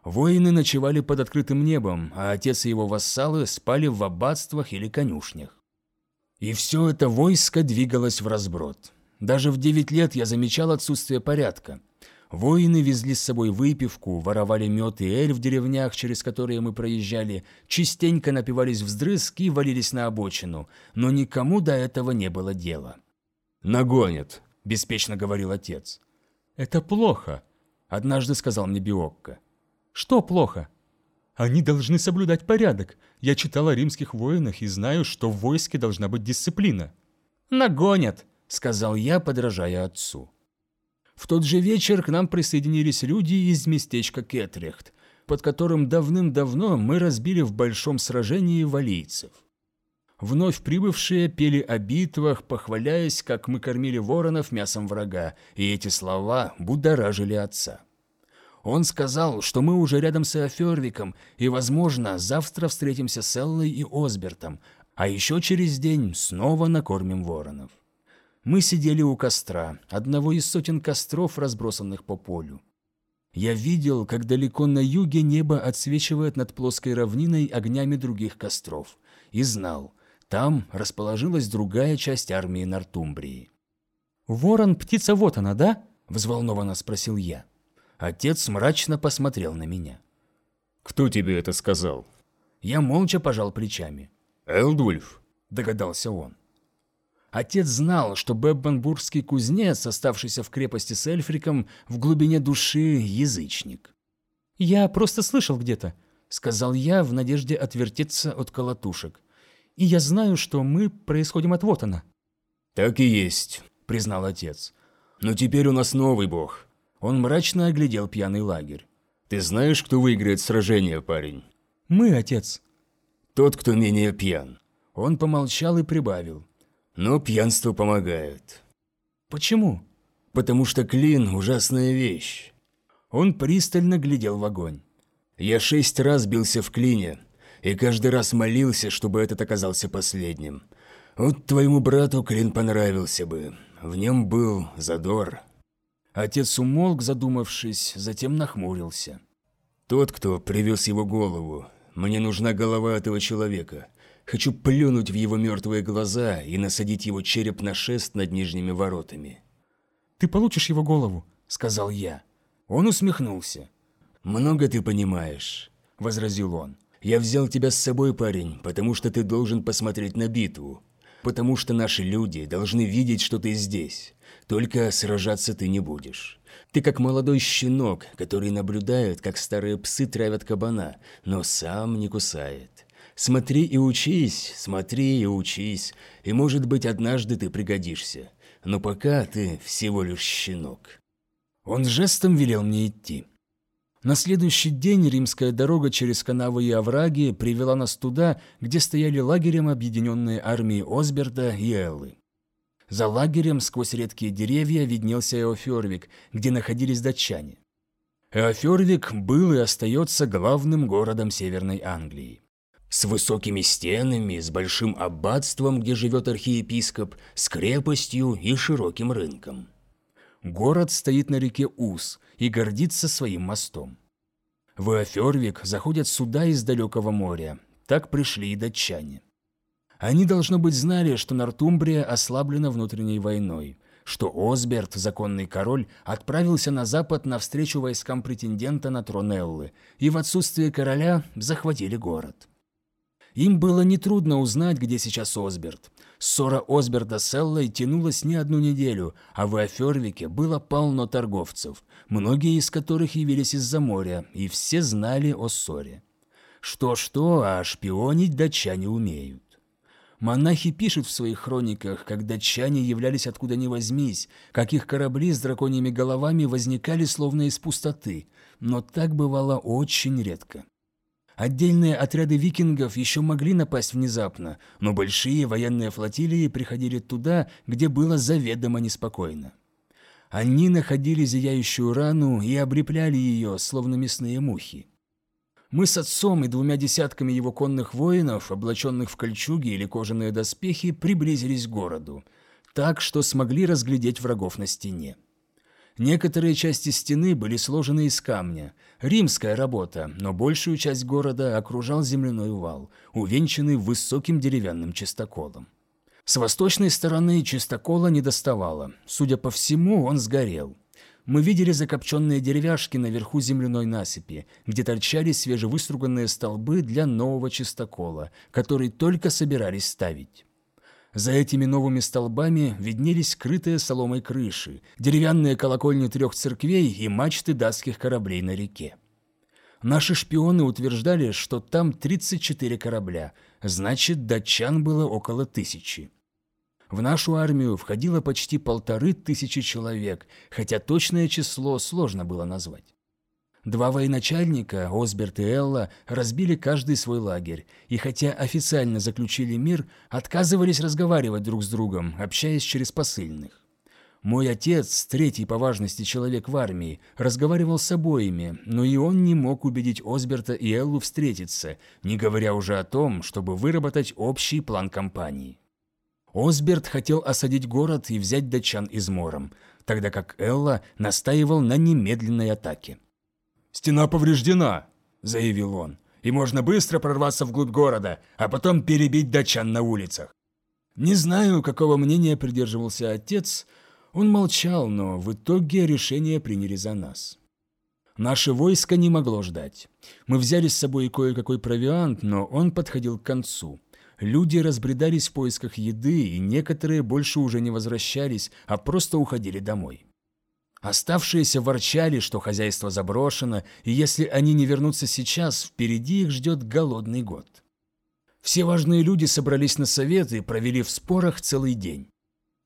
Воины ночевали под открытым небом, а отец и его вассалы спали в аббатствах или конюшнях. И все это войско двигалось в разброд. Даже в девять лет я замечал отсутствие порядка – Воины везли с собой выпивку, воровали мед и эль в деревнях, через которые мы проезжали, частенько напивались вздрызг и валились на обочину, но никому до этого не было дела. «Нагонят», – беспечно говорил отец. «Это плохо», – однажды сказал мне Биокко. «Что плохо?» «Они должны соблюдать порядок. Я читал о римских воинах и знаю, что в войске должна быть дисциплина». «Нагонят», – сказал я, подражая отцу. В тот же вечер к нам присоединились люди из местечка Кетрехт, под которым давным-давно мы разбили в большом сражении валийцев. Вновь прибывшие пели о битвах, похваляясь, как мы кормили воронов мясом врага, и эти слова будоражили отца. Он сказал, что мы уже рядом с Эофервиком, и, возможно, завтра встретимся с Эллой и Осбертом, а еще через день снова накормим воронов. Мы сидели у костра, одного из сотен костров, разбросанных по полю. Я видел, как далеко на юге небо отсвечивает над плоской равниной огнями других костров, и знал, там расположилась другая часть армии Нортумбрии. «Ворон, птица, вот она, да?» – взволнованно спросил я. Отец мрачно посмотрел на меня. «Кто тебе это сказал?» Я молча пожал плечами. «Элдульф», – догадался он. Отец знал, что Беббенбургский кузнец, оставшийся в крепости с Эльфриком, в глубине души язычник. «Я просто слышал где-то», — сказал я в надежде отвертеться от колотушек. «И я знаю, что мы происходим от Вотана». «Так и есть», — признал отец. «Но теперь у нас новый бог». Он мрачно оглядел пьяный лагерь. Ты знаешь, кто выиграет сражение, парень? Мы, отец. Тот, кто менее пьян. Он помолчал и прибавил. Но пьянство помогает. Почему? Потому что клин – ужасная вещь. Он пристально глядел в огонь. Я шесть раз бился в клине, и каждый раз молился, чтобы этот оказался последним. Вот твоему брату клин понравился бы. В нем был задор. Отец умолк, задумавшись, затем нахмурился. Тот, кто привез его голову. Мне нужна голова этого человека. Хочу плюнуть в его мертвые глаза и насадить его череп на шест над нижними воротами. «Ты получишь его голову», — сказал я. Он усмехнулся. «Много ты понимаешь», — возразил он. «Я взял тебя с собой, парень, потому что ты должен посмотреть на битву. Потому что наши люди должны видеть, что ты здесь. Только сражаться ты не будешь. Ты как молодой щенок, который наблюдает, как старые псы травят кабана, но сам не кусает. Смотри и учись, смотри и учись, и, может быть, однажды ты пригодишься. Но пока ты всего лишь щенок». Он жестом велел мне идти. На следующий день римская дорога через канавы и овраги привела нас туда, где стояли лагерем объединенные армии Осберда и Эллы. За лагерем сквозь редкие деревья виднелся Эофервик, где находились датчане. Эофервик был и остается главным городом Северной Англии. С высокими стенами, с большим аббатством, где живет архиепископ, с крепостью и широким рынком. Город стоит на реке Ус и гордится своим мостом. В Эофервик заходят суда из далекого моря. Так пришли и датчане. Они, должно быть, знали, что Нортумбрия ослаблена внутренней войной, что Осберт, законный король, отправился на запад навстречу войскам претендента на трон Эллы, и в отсутствие короля захватили город. Им было нетрудно узнать, где сейчас Осберт. Ссора Осберда с Эллой тянулась не одну неделю, а в Эофервике было полно торговцев, многие из которых явились из-за моря, и все знали о ссоре. Что-что, а шпионить датчане умеют. Монахи пишут в своих хрониках, как датчане являлись откуда ни возьмись, как их корабли с драконьими головами возникали словно из пустоты, но так бывало очень редко. Отдельные отряды викингов еще могли напасть внезапно, но большие военные флотилии приходили туда, где было заведомо неспокойно. Они находили зияющую рану и облепляли ее, словно мясные мухи. Мы с отцом и двумя десятками его конных воинов, облаченных в кольчуги или кожаные доспехи, приблизились к городу, так что смогли разглядеть врагов на стене. Некоторые части стены были сложены из камня. Римская работа, но большую часть города окружал земляной вал, увенчанный высоким деревянным чистоколом. С восточной стороны чистокола не доставало. Судя по всему, он сгорел. Мы видели закопченные деревяшки наверху земляной насыпи, где торчали свежевыструганные столбы для нового чистокола, который только собирались ставить. За этими новыми столбами виднелись скрытые соломой крыши, деревянные колокольни трех церквей и мачты датских кораблей на реке. Наши шпионы утверждали, что там 34 корабля, значит, датчан было около тысячи. В нашу армию входило почти полторы тысячи человек, хотя точное число сложно было назвать. Два военачальника, Осберт и Элла, разбили каждый свой лагерь, и хотя официально заключили мир, отказывались разговаривать друг с другом, общаясь через посыльных. Мой отец, третий по важности человек в армии, разговаривал с обоими, но и он не мог убедить Осберта и Эллу встретиться, не говоря уже о том, чтобы выработать общий план кампании. Осберт хотел осадить город и взять датчан измором, тогда как Элла настаивал на немедленной атаке. «Стена повреждена», – заявил он, – «и можно быстро прорваться вглубь города, а потом перебить датчан на улицах». Не знаю, какого мнения придерживался отец, он молчал, но в итоге решение приняли за нас. Наше войско не могло ждать. Мы взяли с собой кое-какой провиант, но он подходил к концу. Люди разбредались в поисках еды, и некоторые больше уже не возвращались, а просто уходили домой. Оставшиеся ворчали, что хозяйство заброшено, и если они не вернутся сейчас, впереди их ждет голодный год. Все важные люди собрались на совет и провели в спорах целый день.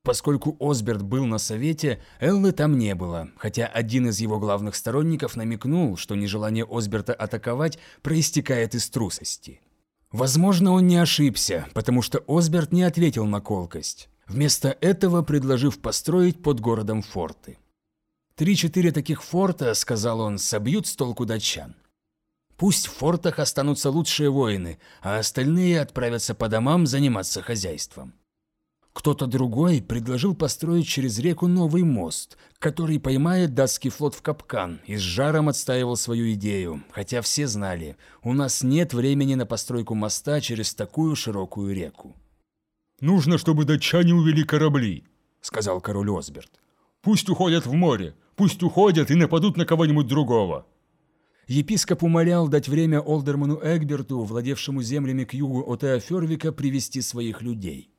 Поскольку Осберт был на совете, Эллы там не было, хотя один из его главных сторонников намекнул, что нежелание Осберта атаковать проистекает из трусости. Возможно, он не ошибся, потому что Осберт не ответил на колкость, вместо этого предложив построить под городом форты. «Три-четыре таких форта, — сказал он, — собьют с толку датчан. Пусть в фортах останутся лучшие воины, а остальные отправятся по домам заниматься хозяйством. Кто-то другой предложил построить через реку новый мост, который поймает датский флот в капкан, и с жаром отстаивал свою идею, хотя все знали, у нас нет времени на постройку моста через такую широкую реку. «Нужно, чтобы датчане увели корабли», — сказал король Осберт. «Пусть уходят в море, пусть уходят и нападут на кого-нибудь другого». Епископ умолял дать время Олдерману Эгберту, владевшему землями к югу от Эофервика, привести своих людей.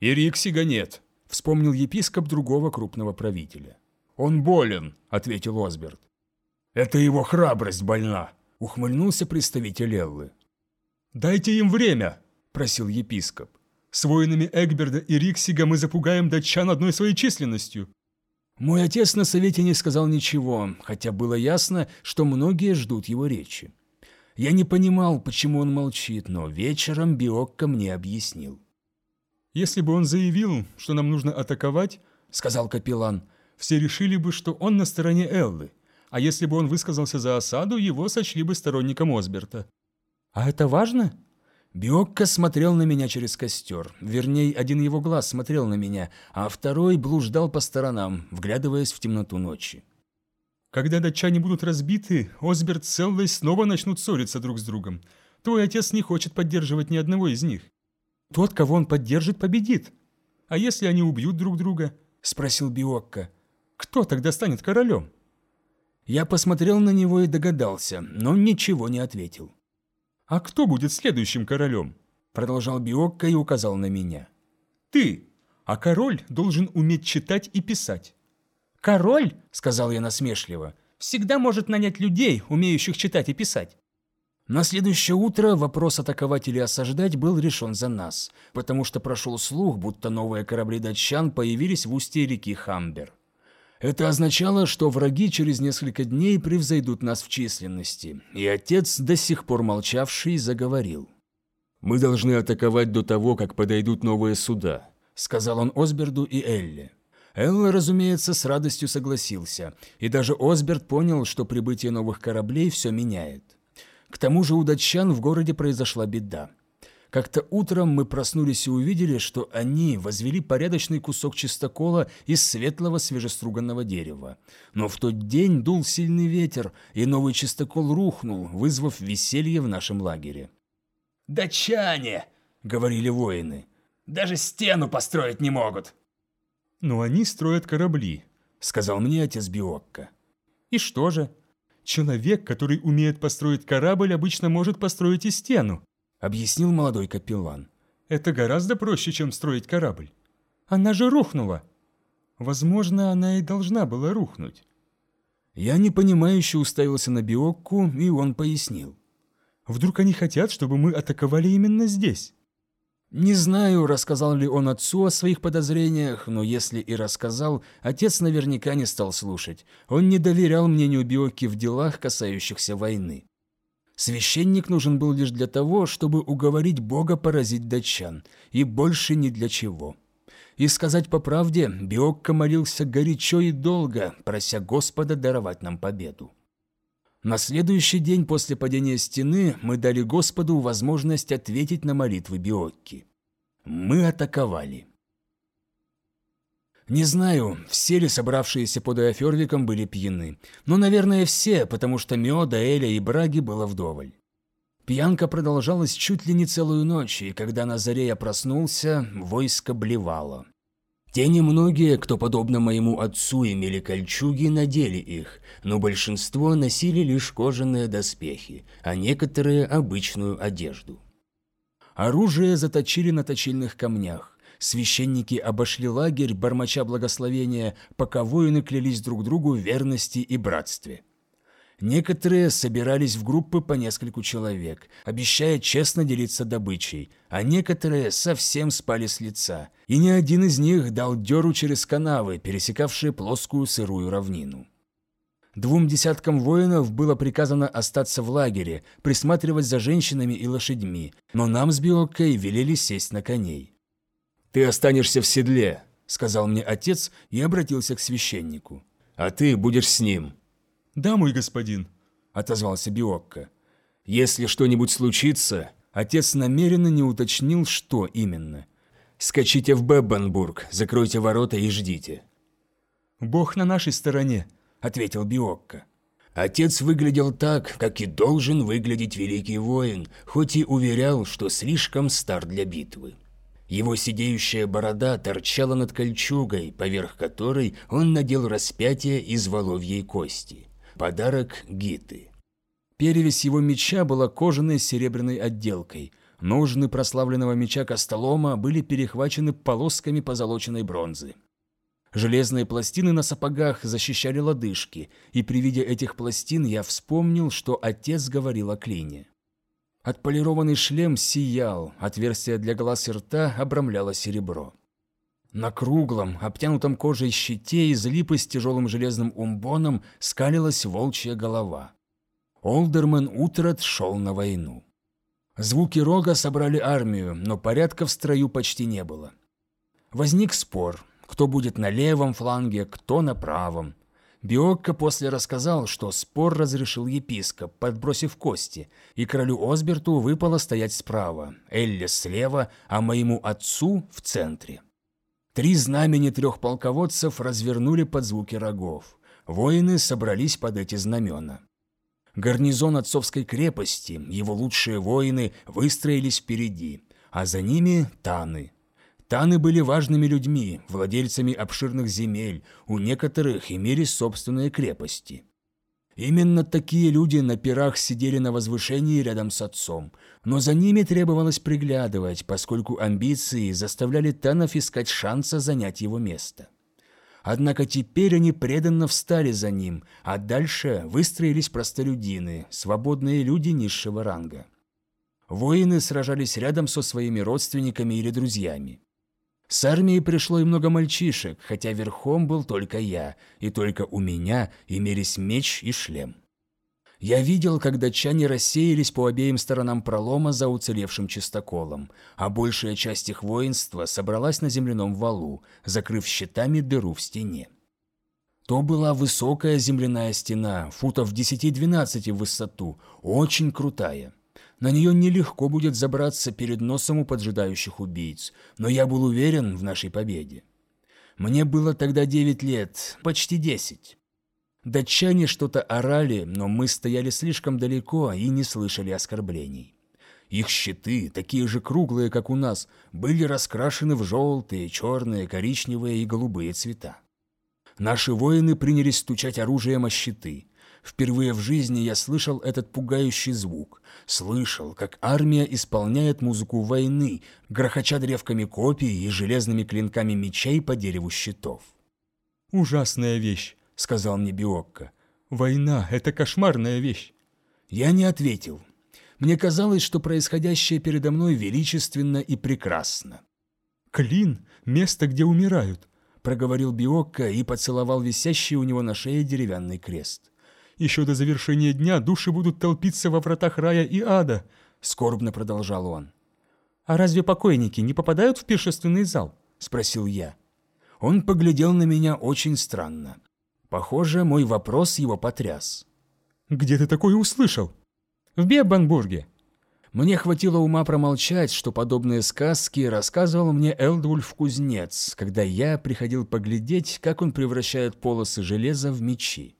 «И Риксига нет», — вспомнил епископ другого крупного правителя. «Он болен», — ответил Осберт. «Это его храбрость больна», — ухмыльнулся представитель Эллы. «Дайте им время», — просил епископ. «С воинами Эгберда и Риксига мы запугаем датчан одной своей численностью». Мой отец на совете не сказал ничего, хотя было ясно, что многие ждут его речи. Я не понимал, почему он молчит, но вечером Биокко мне объяснил. «Если бы он заявил, что нам нужно атаковать, — сказал капеллан, — все решили бы, что он на стороне Эллы, а если бы он высказался за осаду, его сочли бы сторонником Осберта». «А это важно?» Биокко смотрел на меня через костер. Вернее, один его глаз смотрел на меня, а второй блуждал по сторонам, вглядываясь в темноту ночи. «Когда датчане будут разбиты, Осберт с Эллой снова начнут ссориться друг с другом. Твой отец не хочет поддерживать ни одного из них. Тот, кого он поддержит, победит. А если они убьют друг друга? Спросил Биокко. Кто тогда станет королем? Я посмотрел на него и догадался, но ничего не ответил. «А кто будет следующим королем?» Продолжал Биокко и указал на меня. «Ты! А король должен уметь читать и писать». «Король, — сказал я насмешливо, — всегда может нанять людей, умеющих читать и писать. На следующее утро вопрос атаковать или осаждать был решен за нас, потому что прошел слух, будто новые корабли датчан появились в устье реки Хамбер. Это означало, что враги через несколько дней превзойдут нас в численности, и отец, до сих пор молчавший, заговорил. «Мы должны атаковать до того, как подойдут новые суда», — сказал он Осберду и Элле. Элла, разумеется, с радостью согласился, и даже Осберт понял, что прибытие новых кораблей все меняет. К тому же у датчан в городе произошла беда. Как-то утром мы проснулись и увидели, что они возвели порядочный кусок чистокола из светлого свежеструганного дерева. Но в тот день дул сильный ветер, и новый чистокол рухнул, вызвав веселье в нашем лагере. «Датчане!» — говорили воины. «Даже стену построить не могут!» «Но они строят корабли», — сказал мне отец Биокко. «И что же?» Человек, который умеет построить корабль, обычно может построить и стену», — объяснил молодой капеллан. «Это гораздо проще, чем строить корабль. Она же рухнула. Возможно, она и должна была рухнуть». Я непонимающе уставился на Биокку, и он пояснил. «Вдруг они хотят, чтобы мы атаковали именно здесь?» Не знаю, рассказал ли он отцу о своих подозрениях, но если и рассказал, отец наверняка не стал слушать. Он не доверял мнению Биоки в делах, касающихся войны. Священник нужен был лишь для того, чтобы уговорить Бога поразить датчан, и больше ни для чего. И сказать по правде, Биокка молился горячо и долго, прося Господа даровать нам победу. На следующий день после падения стены мы дали Господу возможность ответить на молитвы Биокки. Мы атаковали. Не знаю, все ли собравшиеся под Эофервиком были пьяны, но, наверное, все, потому что меда, эля и браги было вдоволь. Пьянка продолжалась чуть ли не целую ночь, и когда на заре я проснулся, войско блевало. Те немногие, кто, подобно моему отцу, имели кольчуги, надели их, но большинство носили лишь кожаные доспехи, а некоторые – обычную одежду. Оружие заточили на точильных камнях. Священники обошли лагерь, бормоча благословения, пока воины клялись друг другу в верности и братстве. Некоторые собирались в группы по нескольку человек, обещая честно делиться добычей, а некоторые совсем спали с лица, и ни один из них дал дёру через канавы, пересекавшие плоскую сырую равнину. Двум десяткам воинов было приказано остаться в лагере, присматривать за женщинами и лошадьми, но нам с Биоккой велели сесть на коней. «Ты останешься в седле», — сказал мне отец и обратился к священнику. «А ты будешь с ним». «Да, мой господин», — отозвался Биокко. «Если что-нибудь случится...» Отец намеренно не уточнил, что именно. «Скачите в Беббенбург, закройте ворота и ждите». «Бог на нашей стороне», — ответил Биокко. Отец выглядел так, как и должен выглядеть великий воин, хоть и уверял, что слишком стар для битвы. Его сидеющая борода торчала над кольчугой, поверх которой он надел распятие из воловьей кости. Подарок Гиты. Перевесь его меча была кожаной с серебряной отделкой. Ножны прославленного меча Костолома были перехвачены полосками позолоченной бронзы. Железные пластины на сапогах защищали лодыжки, и при виде этих пластин я вспомнил, что отец говорил о клине. Отполированный шлем сиял, отверстие для глаз и рта обрамляло серебро. На круглом, обтянутом кожей щите из липы с тяжелым железным умбоном скалилась волчья голова. Олдермен Утрат шел на войну. Звуки рога собрали армию, но порядка в строю почти не было. Возник спор, кто будет на левом фланге, кто на правом. Биокко после рассказал, что спор разрешил епископ, подбросив кости, и королю Осберту выпало стоять справа, Элле слева, а моему отцу в центре. Три знамени трех полководцев развернули под звуки рогов. Воины собрались под эти знамена. Гарнизон отцовской крепости, его лучшие воины выстроились впереди, а за ними таны. Таны были важными людьми, владельцами обширных земель, у некоторых имелись собственные крепости. Именно такие люди на пирах сидели на возвышении рядом с отцом, но за ними требовалось приглядывать, поскольку амбиции заставляли Танов искать шанса занять его место. Однако теперь они преданно встали за ним, а дальше выстроились простолюдины, свободные люди низшего ранга. Воины сражались рядом со своими родственниками или друзьями. С армией пришло и много мальчишек, хотя верхом был только я, и только у меня имелись меч и шлем. Я видел, как датчане рассеялись по обеим сторонам пролома за уцелевшим чистоколом, а большая часть их воинства собралась на земляном валу, закрыв щитами дыру в стене. То была высокая земляная стена, футов 10-12 в высоту, очень крутая. На нее нелегко будет забраться перед носом у поджидающих убийц, но я был уверен в нашей победе. Мне было тогда 9 лет, почти 10. Датчане что-то орали, но мы стояли слишком далеко и не слышали оскорблений. Их щиты, такие же круглые, как у нас, были раскрашены в желтые, черные, коричневые и голубые цвета. Наши воины принялись стучать оружием о щиты. Впервые в жизни я слышал этот пугающий звук. Слышал, как армия исполняет музыку войны, грохоча древками копий и железными клинками мечей по дереву щитов. «Ужасная вещь», — сказал мне Биокко. «Война — это кошмарная вещь». Я не ответил. Мне казалось, что происходящее передо мной величественно и прекрасно. «Клин — место, где умирают», — проговорил Биокко и поцеловал висящий у него на шее деревянный крест. Еще до завершения дня души будут толпиться во вратах рая и ада», — скорбно продолжал он. «А разве покойники не попадают в пиршественный зал?» — спросил я. Он поглядел на меня очень странно. Похоже, мой вопрос его потряс. «Где ты такое услышал?» «В Беббенбурге». Мне хватило ума промолчать, что подобные сказки рассказывал мне Элдвульф-кузнец, когда я приходил поглядеть, как он превращает полосы железа в мечи.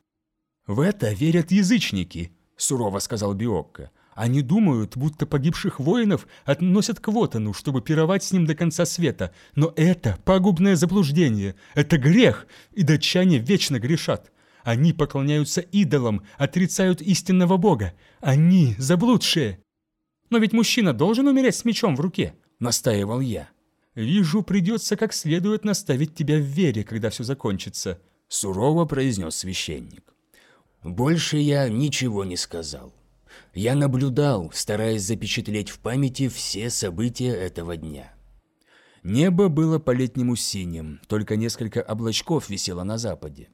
«В это верят язычники», – сурово сказал Биокко. «Они думают, будто погибших воинов относят к Вотану, чтобы пировать с ним до конца света. Но это пагубное заблуждение, это грех, и датчане вечно грешат. Они поклоняются идолам, отрицают истинного Бога. Они заблудшие». «Но ведь мужчина должен умереть с мечом в руке», – настаивал я. «Вижу, придется как следует наставить тебя в вере, когда все закончится», – сурово произнес священник. Больше я ничего не сказал. Я наблюдал, стараясь запечатлеть в памяти все события этого дня. Небо было по-летнему синим, только несколько облачков висело на западе.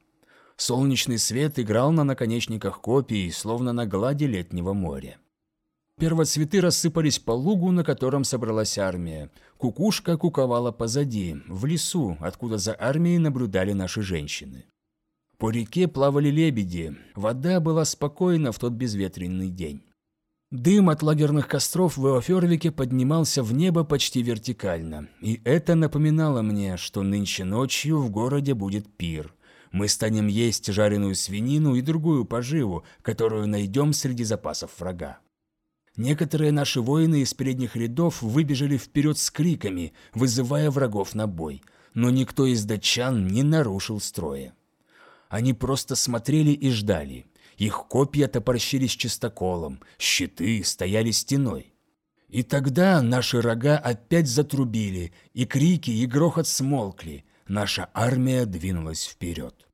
Солнечный свет играл на наконечниках копий, словно на глади летнего моря. Первоцветы рассыпались по лугу, на котором собралась армия. Кукушка куковала позади, в лесу, откуда за армией наблюдали наши женщины. По реке плавали лебеди, вода была спокойна в тот безветренный день. Дым от лагерных костров в Эофервике поднимался в небо почти вертикально, и это напоминало мне, что нынче ночью в городе будет пир. Мы станем есть жареную свинину и другую поживу, которую найдем среди запасов врага. Некоторые наши воины из передних рядов выбежали вперед с криками, вызывая врагов на бой, но никто из датчан не нарушил строя. Они просто смотрели и ждали. Их копья топорщились чистоколом, щиты стояли стеной. И тогда наши рога опять затрубили, и крики, и грохот смолкли. Наша армия двинулась вперед.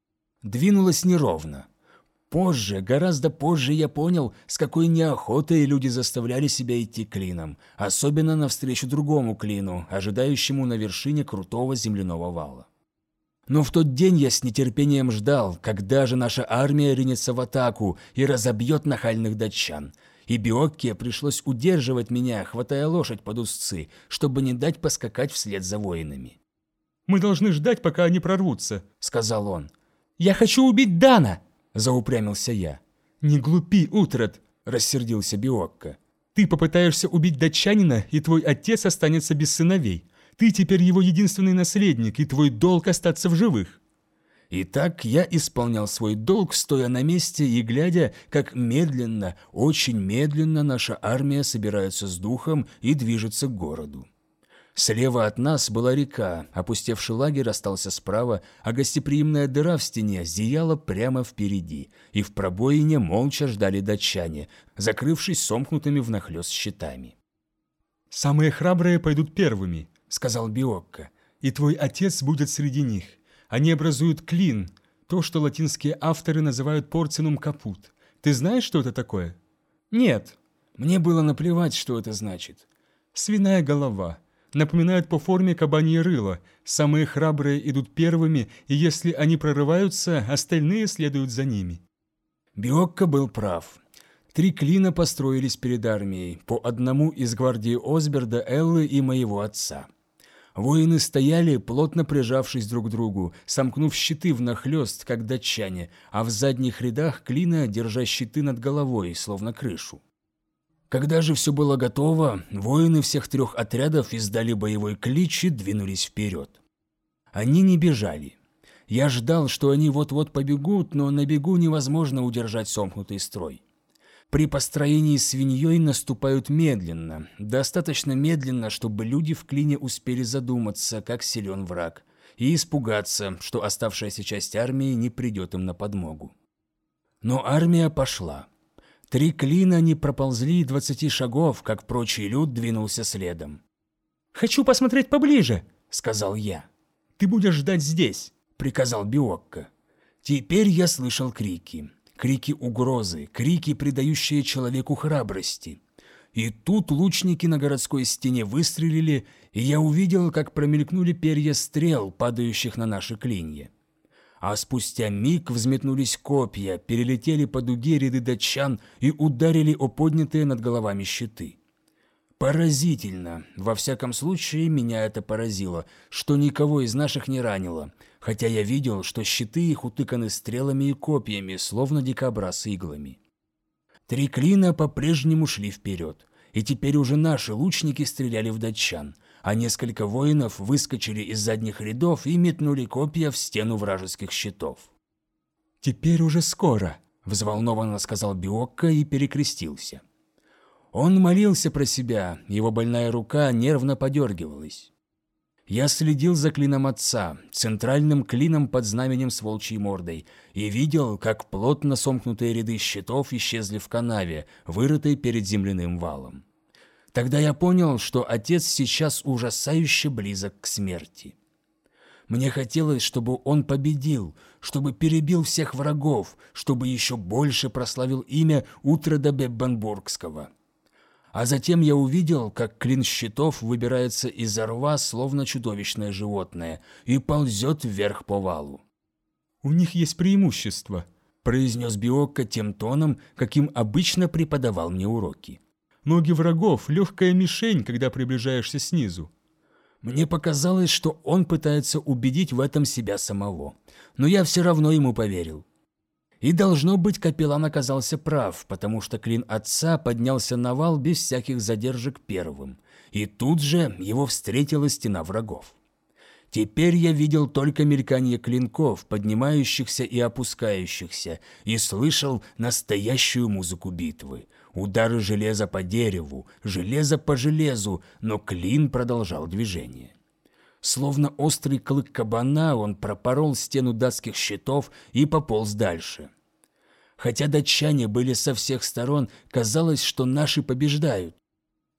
Двинулась неровно. Позже, гораздо позже я понял, с какой неохотой люди заставляли себя идти клином, особенно навстречу другому клину, ожидающему на вершине крутого земляного вала. Но в тот день я с нетерпением ждал, когда же наша армия ринется в атаку и разобьет нахальных датчан. И Биокке пришлось удерживать меня, хватая лошадь под узцы, чтобы не дать поскакать вслед за воинами. «Мы должны ждать, пока они прорвутся», — сказал он. «Я хочу убить Дана!» — заупрямился я. «Не глупи, Утрат!» — рассердился Биокко. «Ты попытаешься убить датчанина, и твой отец останется без сыновей. Ты теперь его единственный наследник, и твой долг остаться в живых». Итак, я исполнял свой долг, стоя на месте и глядя, как медленно, очень медленно наша армия собирается с духом и движется к городу. Слева от нас была река, опустевший лагерь остался справа, а гостеприимная дыра в стене зияла прямо впереди, и в пробоине молча ждали датчане, закрывшись сомкнутыми внахлёст щитами. «Самые храбрые пойдут первыми», сказал Биокко. «И твой отец будет среди них. Они образуют клин, то, что латинские авторы называют порцинум капут. Ты знаешь, что это такое?» «Нет. Мне было наплевать, что это значит». «Свиная голова. Напоминает по форме кабанье рыло. Самые храбрые идут первыми, и если они прорываются, остальные следуют за ними». Биокко был прав. Три клина построились перед армией, по одному из гвардии Осберда, Эллы и моего отца. Воины стояли, плотно прижавшись друг к другу, сомкнув щиты внахлёст, как датчане, а в задних рядах клина, держа щиты над головой, словно крышу. Когда же все было готово, воины всех трех отрядов издали боевой клич и двинулись вперед. Они не бежали. Я ждал, что они вот-вот побегут, но на бегу невозможно удержать сомкнутый строй. При построении свиньей наступают медленно, достаточно медленно, чтобы люди в клине успели задуматься, как силен враг, и испугаться, что оставшаяся часть армии не придет им на подмогу. Но армия пошла. Три клина не проползли двадцати шагов, как прочий люд двинулся следом. «Хочу посмотреть поближе», — сказал я. «Ты будешь ждать здесь», — приказал Биокко. Теперь я слышал крики крики угрозы, крики, придающие человеку храбрости. И тут лучники на городской стене выстрелили, и я увидел, как промелькнули перья стрел, падающих на наши клинья. А спустя миг взметнулись копья, перелетели по дуге ряды датчан и ударили о поднятые над головами щиты. Поразительно, во всяком случае меня это поразило, что никого из наших не ранило, хотя я видел, что щиты их утыканы стрелами и копьями, словно дикобра иглами. Три клина по-прежнему шли вперед, и теперь уже наши лучники стреляли в датчан, а несколько воинов выскочили из задних рядов и метнули копья в стену вражеских щитов. «Теперь уже скоро», – взволнованно сказал Биокко и перекрестился. Он молился про себя, его больная рука нервно подергивалась. Я следил за клином отца, центральным клином под знаменем с волчьей мордой, и видел, как плотно сомкнутые ряды щитов исчезли в канаве, вырытой перед земляным валом. Тогда я понял, что отец сейчас ужасающе близок к смерти. Мне хотелось, чтобы он победил, чтобы перебил всех врагов, чтобы еще больше прославил имя Утрода Беббенбургского. А затем я увидел, как клин щитов выбирается из рва, словно чудовищное животное, и ползет вверх по валу. «У них есть преимущество», – произнес Биокко тем тоном, каким обычно преподавал мне уроки. «Ноги врагов – легкая мишень, когда приближаешься снизу. Мне показалось, что он пытается убедить в этом себя самого. Но я все равно ему поверил. И должно быть, капеллан оказался прав, потому что клин отца поднялся на вал без всяких задержек первым. И тут же его встретила стена врагов. Теперь я видел только мелькание клинков, поднимающихся и опускающихся, и слышал настоящую музыку битвы. Удары железа по дереву, железо по железу, но клин продолжал движение. Словно острый клык кабана, он пропорол стену датских щитов и пополз дальше. Хотя датчане были со всех сторон, казалось, что наши побеждают.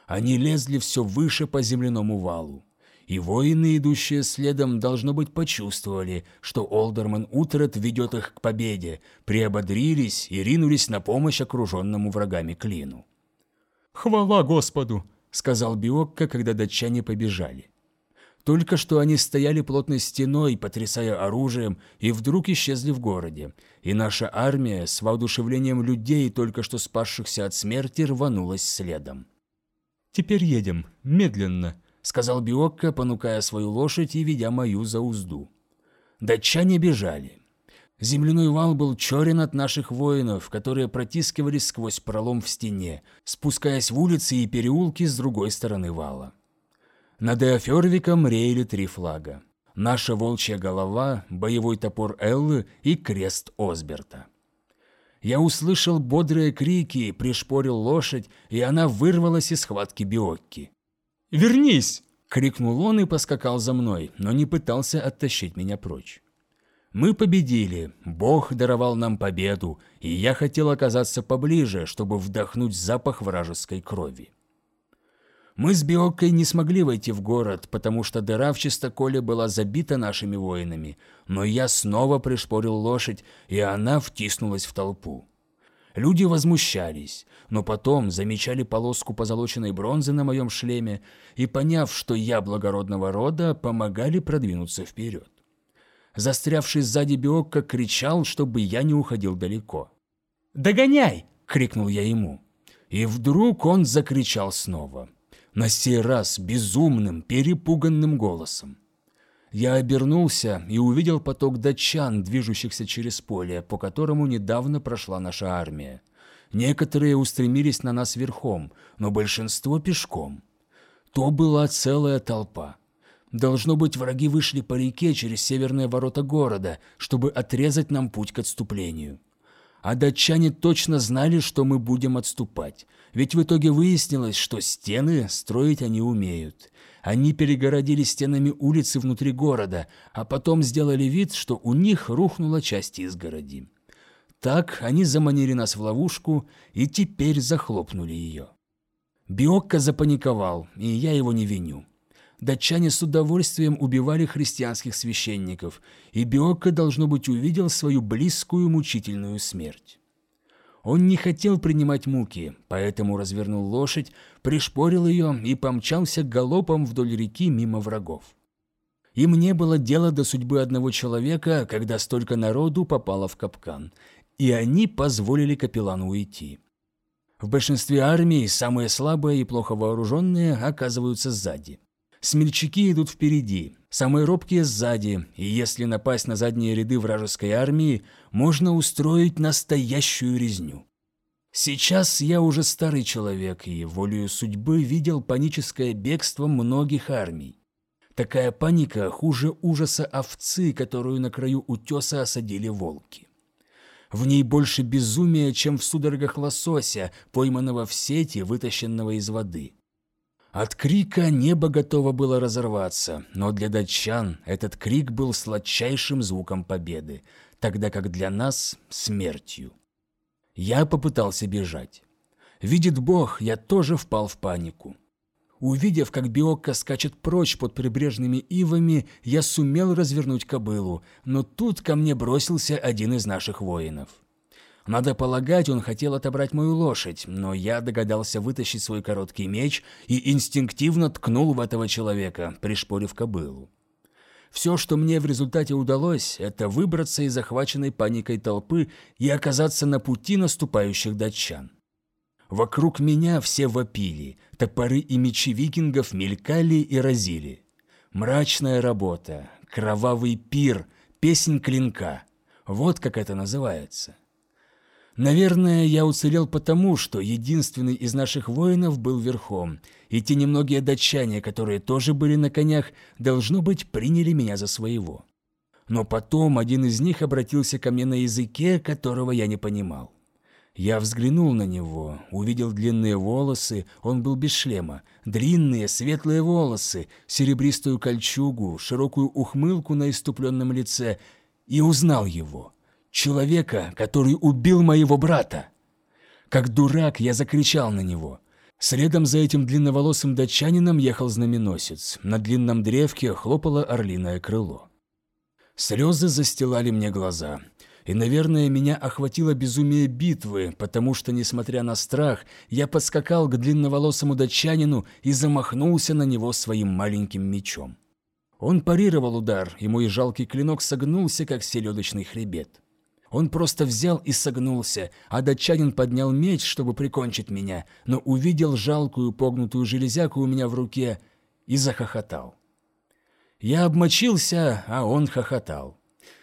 Они лезли все выше по земляному валу и воины, идущие следом, должно быть, почувствовали, что Олдерман Утрет ведет их к победе, приободрились и ринулись на помощь окруженному врагами клину. «Хвала Господу!» — сказал Биокко, когда датчане побежали. Только что они стояли плотной стеной, потрясая оружием, и вдруг исчезли в городе, и наша армия с воодушевлением людей, только что спасшихся от смерти, рванулась следом. «Теперь едем, медленно», сказал Биокко, понукая свою лошадь и ведя мою за узду. Датчане бежали. Земляной вал был черен от наших воинов, которые протискивались сквозь пролом в стене, спускаясь в улицы и переулки с другой стороны вала. Над Эофервиком реяли три флага. Наша волчья голова, боевой топор Эллы и крест Осберта. Я услышал бодрые крики, пришпорил лошадь, и она вырвалась из схватки Биокки. Вернись!» – крикнул он и поскакал за мной, но не пытался оттащить меня прочь. Мы победили, Бог даровал нам победу, и я хотел оказаться поближе, чтобы вдохнуть запах вражеской крови. Мы с Биокой не смогли войти в город, потому что дыра в чистоколе была забита нашими воинами, но я снова пришпорил лошадь, и она втиснулась в толпу. Люди возмущались, но потом замечали полоску позолоченной бронзы на моем шлеме и, поняв, что я благородного рода, помогали продвинуться вперед. Застрявший сзади Биокко кричал, чтобы я не уходил далеко. «Догоняй!» — крикнул я ему. И вдруг он закричал снова. На сей раз безумным, перепуганным голосом. Я обернулся и увидел поток датчан, движущихся через поле, по которому недавно прошла наша армия. Некоторые устремились на нас верхом, но большинство пешком. То была целая толпа. Должно быть, враги вышли по реке через северные ворота города, чтобы отрезать нам путь к отступлению. А датчане точно знали, что мы будем отступать, ведь в итоге выяснилось, что стены строить они умеют. Они перегородили стенами улицы внутри города, а потом сделали вид, что у них рухнула часть изгороди. Так они заманили нас в ловушку и теперь захлопнули ее. Биокко запаниковал, и я его не виню. Датчане с удовольствием убивали христианских священников, и Биокко, должно быть, увидел свою близкую мучительную смерть. Он не хотел принимать муки, поэтому развернул лошадь, пришпорил ее и помчался галопом вдоль реки мимо врагов. И мне было дело до судьбы одного человека, когда столько народу попало в капкан, и они позволили капеллану уйти. В большинстве армий самые слабые и плохо вооруженные оказываются сзади. Смельчаки идут впереди, самые робкие сзади, и если напасть на задние ряды вражеской армии, можно устроить настоящую резню. Сейчас я уже старый человек и волею судьбы видел паническое бегство многих армий. Такая паника хуже ужаса овцы, которую на краю утеса осадили волки. В ней больше безумия, чем в судорогах лосося, пойманного в сети, вытащенного из воды. От крика небо готово было разорваться, но для датчан этот крик был сладчайшим звуком победы, тогда как для нас – смертью. Я попытался бежать. Видит Бог, я тоже впал в панику. Увидев, как Биокка скачет прочь под прибрежными ивами, я сумел развернуть кобылу, но тут ко мне бросился один из наших воинов. Надо полагать, он хотел отобрать мою лошадь, но я догадался вытащить свой короткий меч и инстинктивно ткнул в этого человека, пришпорив кобылу. Все, что мне в результате удалось, это выбраться из захваченной паникой толпы и оказаться на пути наступающих датчан. Вокруг меня все вопили, топоры и мечи викингов мелькали и разили. Мрачная работа, кровавый пир, песнь клинка. Вот как это называется. Наверное, я уцелел потому, что единственный из наших воинов был верхом, и те немногие датчане, которые тоже были на конях, должно быть, приняли меня за своего. Но потом один из них обратился ко мне на языке, которого я не понимал. Я взглянул на него, увидел длинные волосы, он был без шлема, длинные светлые волосы, серебристую кольчугу, широкую ухмылку на иступленном лице, и узнал его, человека, который убил моего брата. Как дурак я закричал на него. Следом за этим длинноволосым датчанином ехал знаменосец, на длинном древке хлопало орлиное крыло. Слезы застилали мне глаза – и, наверное, меня охватило безумие битвы, потому что, несмотря на страх, я подскакал к длинноволосому датчанину и замахнулся на него своим маленьким мечом. Он парировал удар, и мой жалкий клинок согнулся, как селедочный хребет. Он просто взял и согнулся, а датчанин поднял меч, чтобы прикончить меня, но увидел жалкую погнутую железяку у меня в руке и захохотал. Я обмочился, а он хохотал.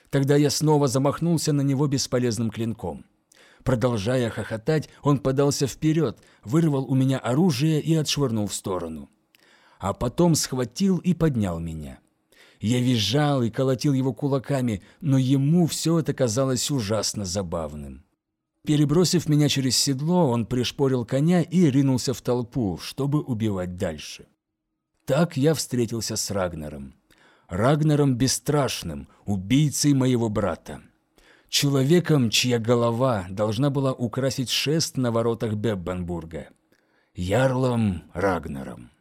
Тогда я снова замахнулся на него бесполезным клинком. Продолжая хохотать, он подался вперед, вырвал у меня оружие и отшвырнул в сторону. А потом схватил и поднял меня. Я визжал и колотил его кулаками, но ему все это казалось ужасно забавным. Перебросив меня через седло, он пришпорил коня и ринулся в толпу, чтобы убивать дальше. Так я встретился с Рагнером. Рагнером Бесстрашным, убийцей моего брата. Человеком, чья голова должна была украсить шест на воротах Беббенбурга. Ярлом Рагнером.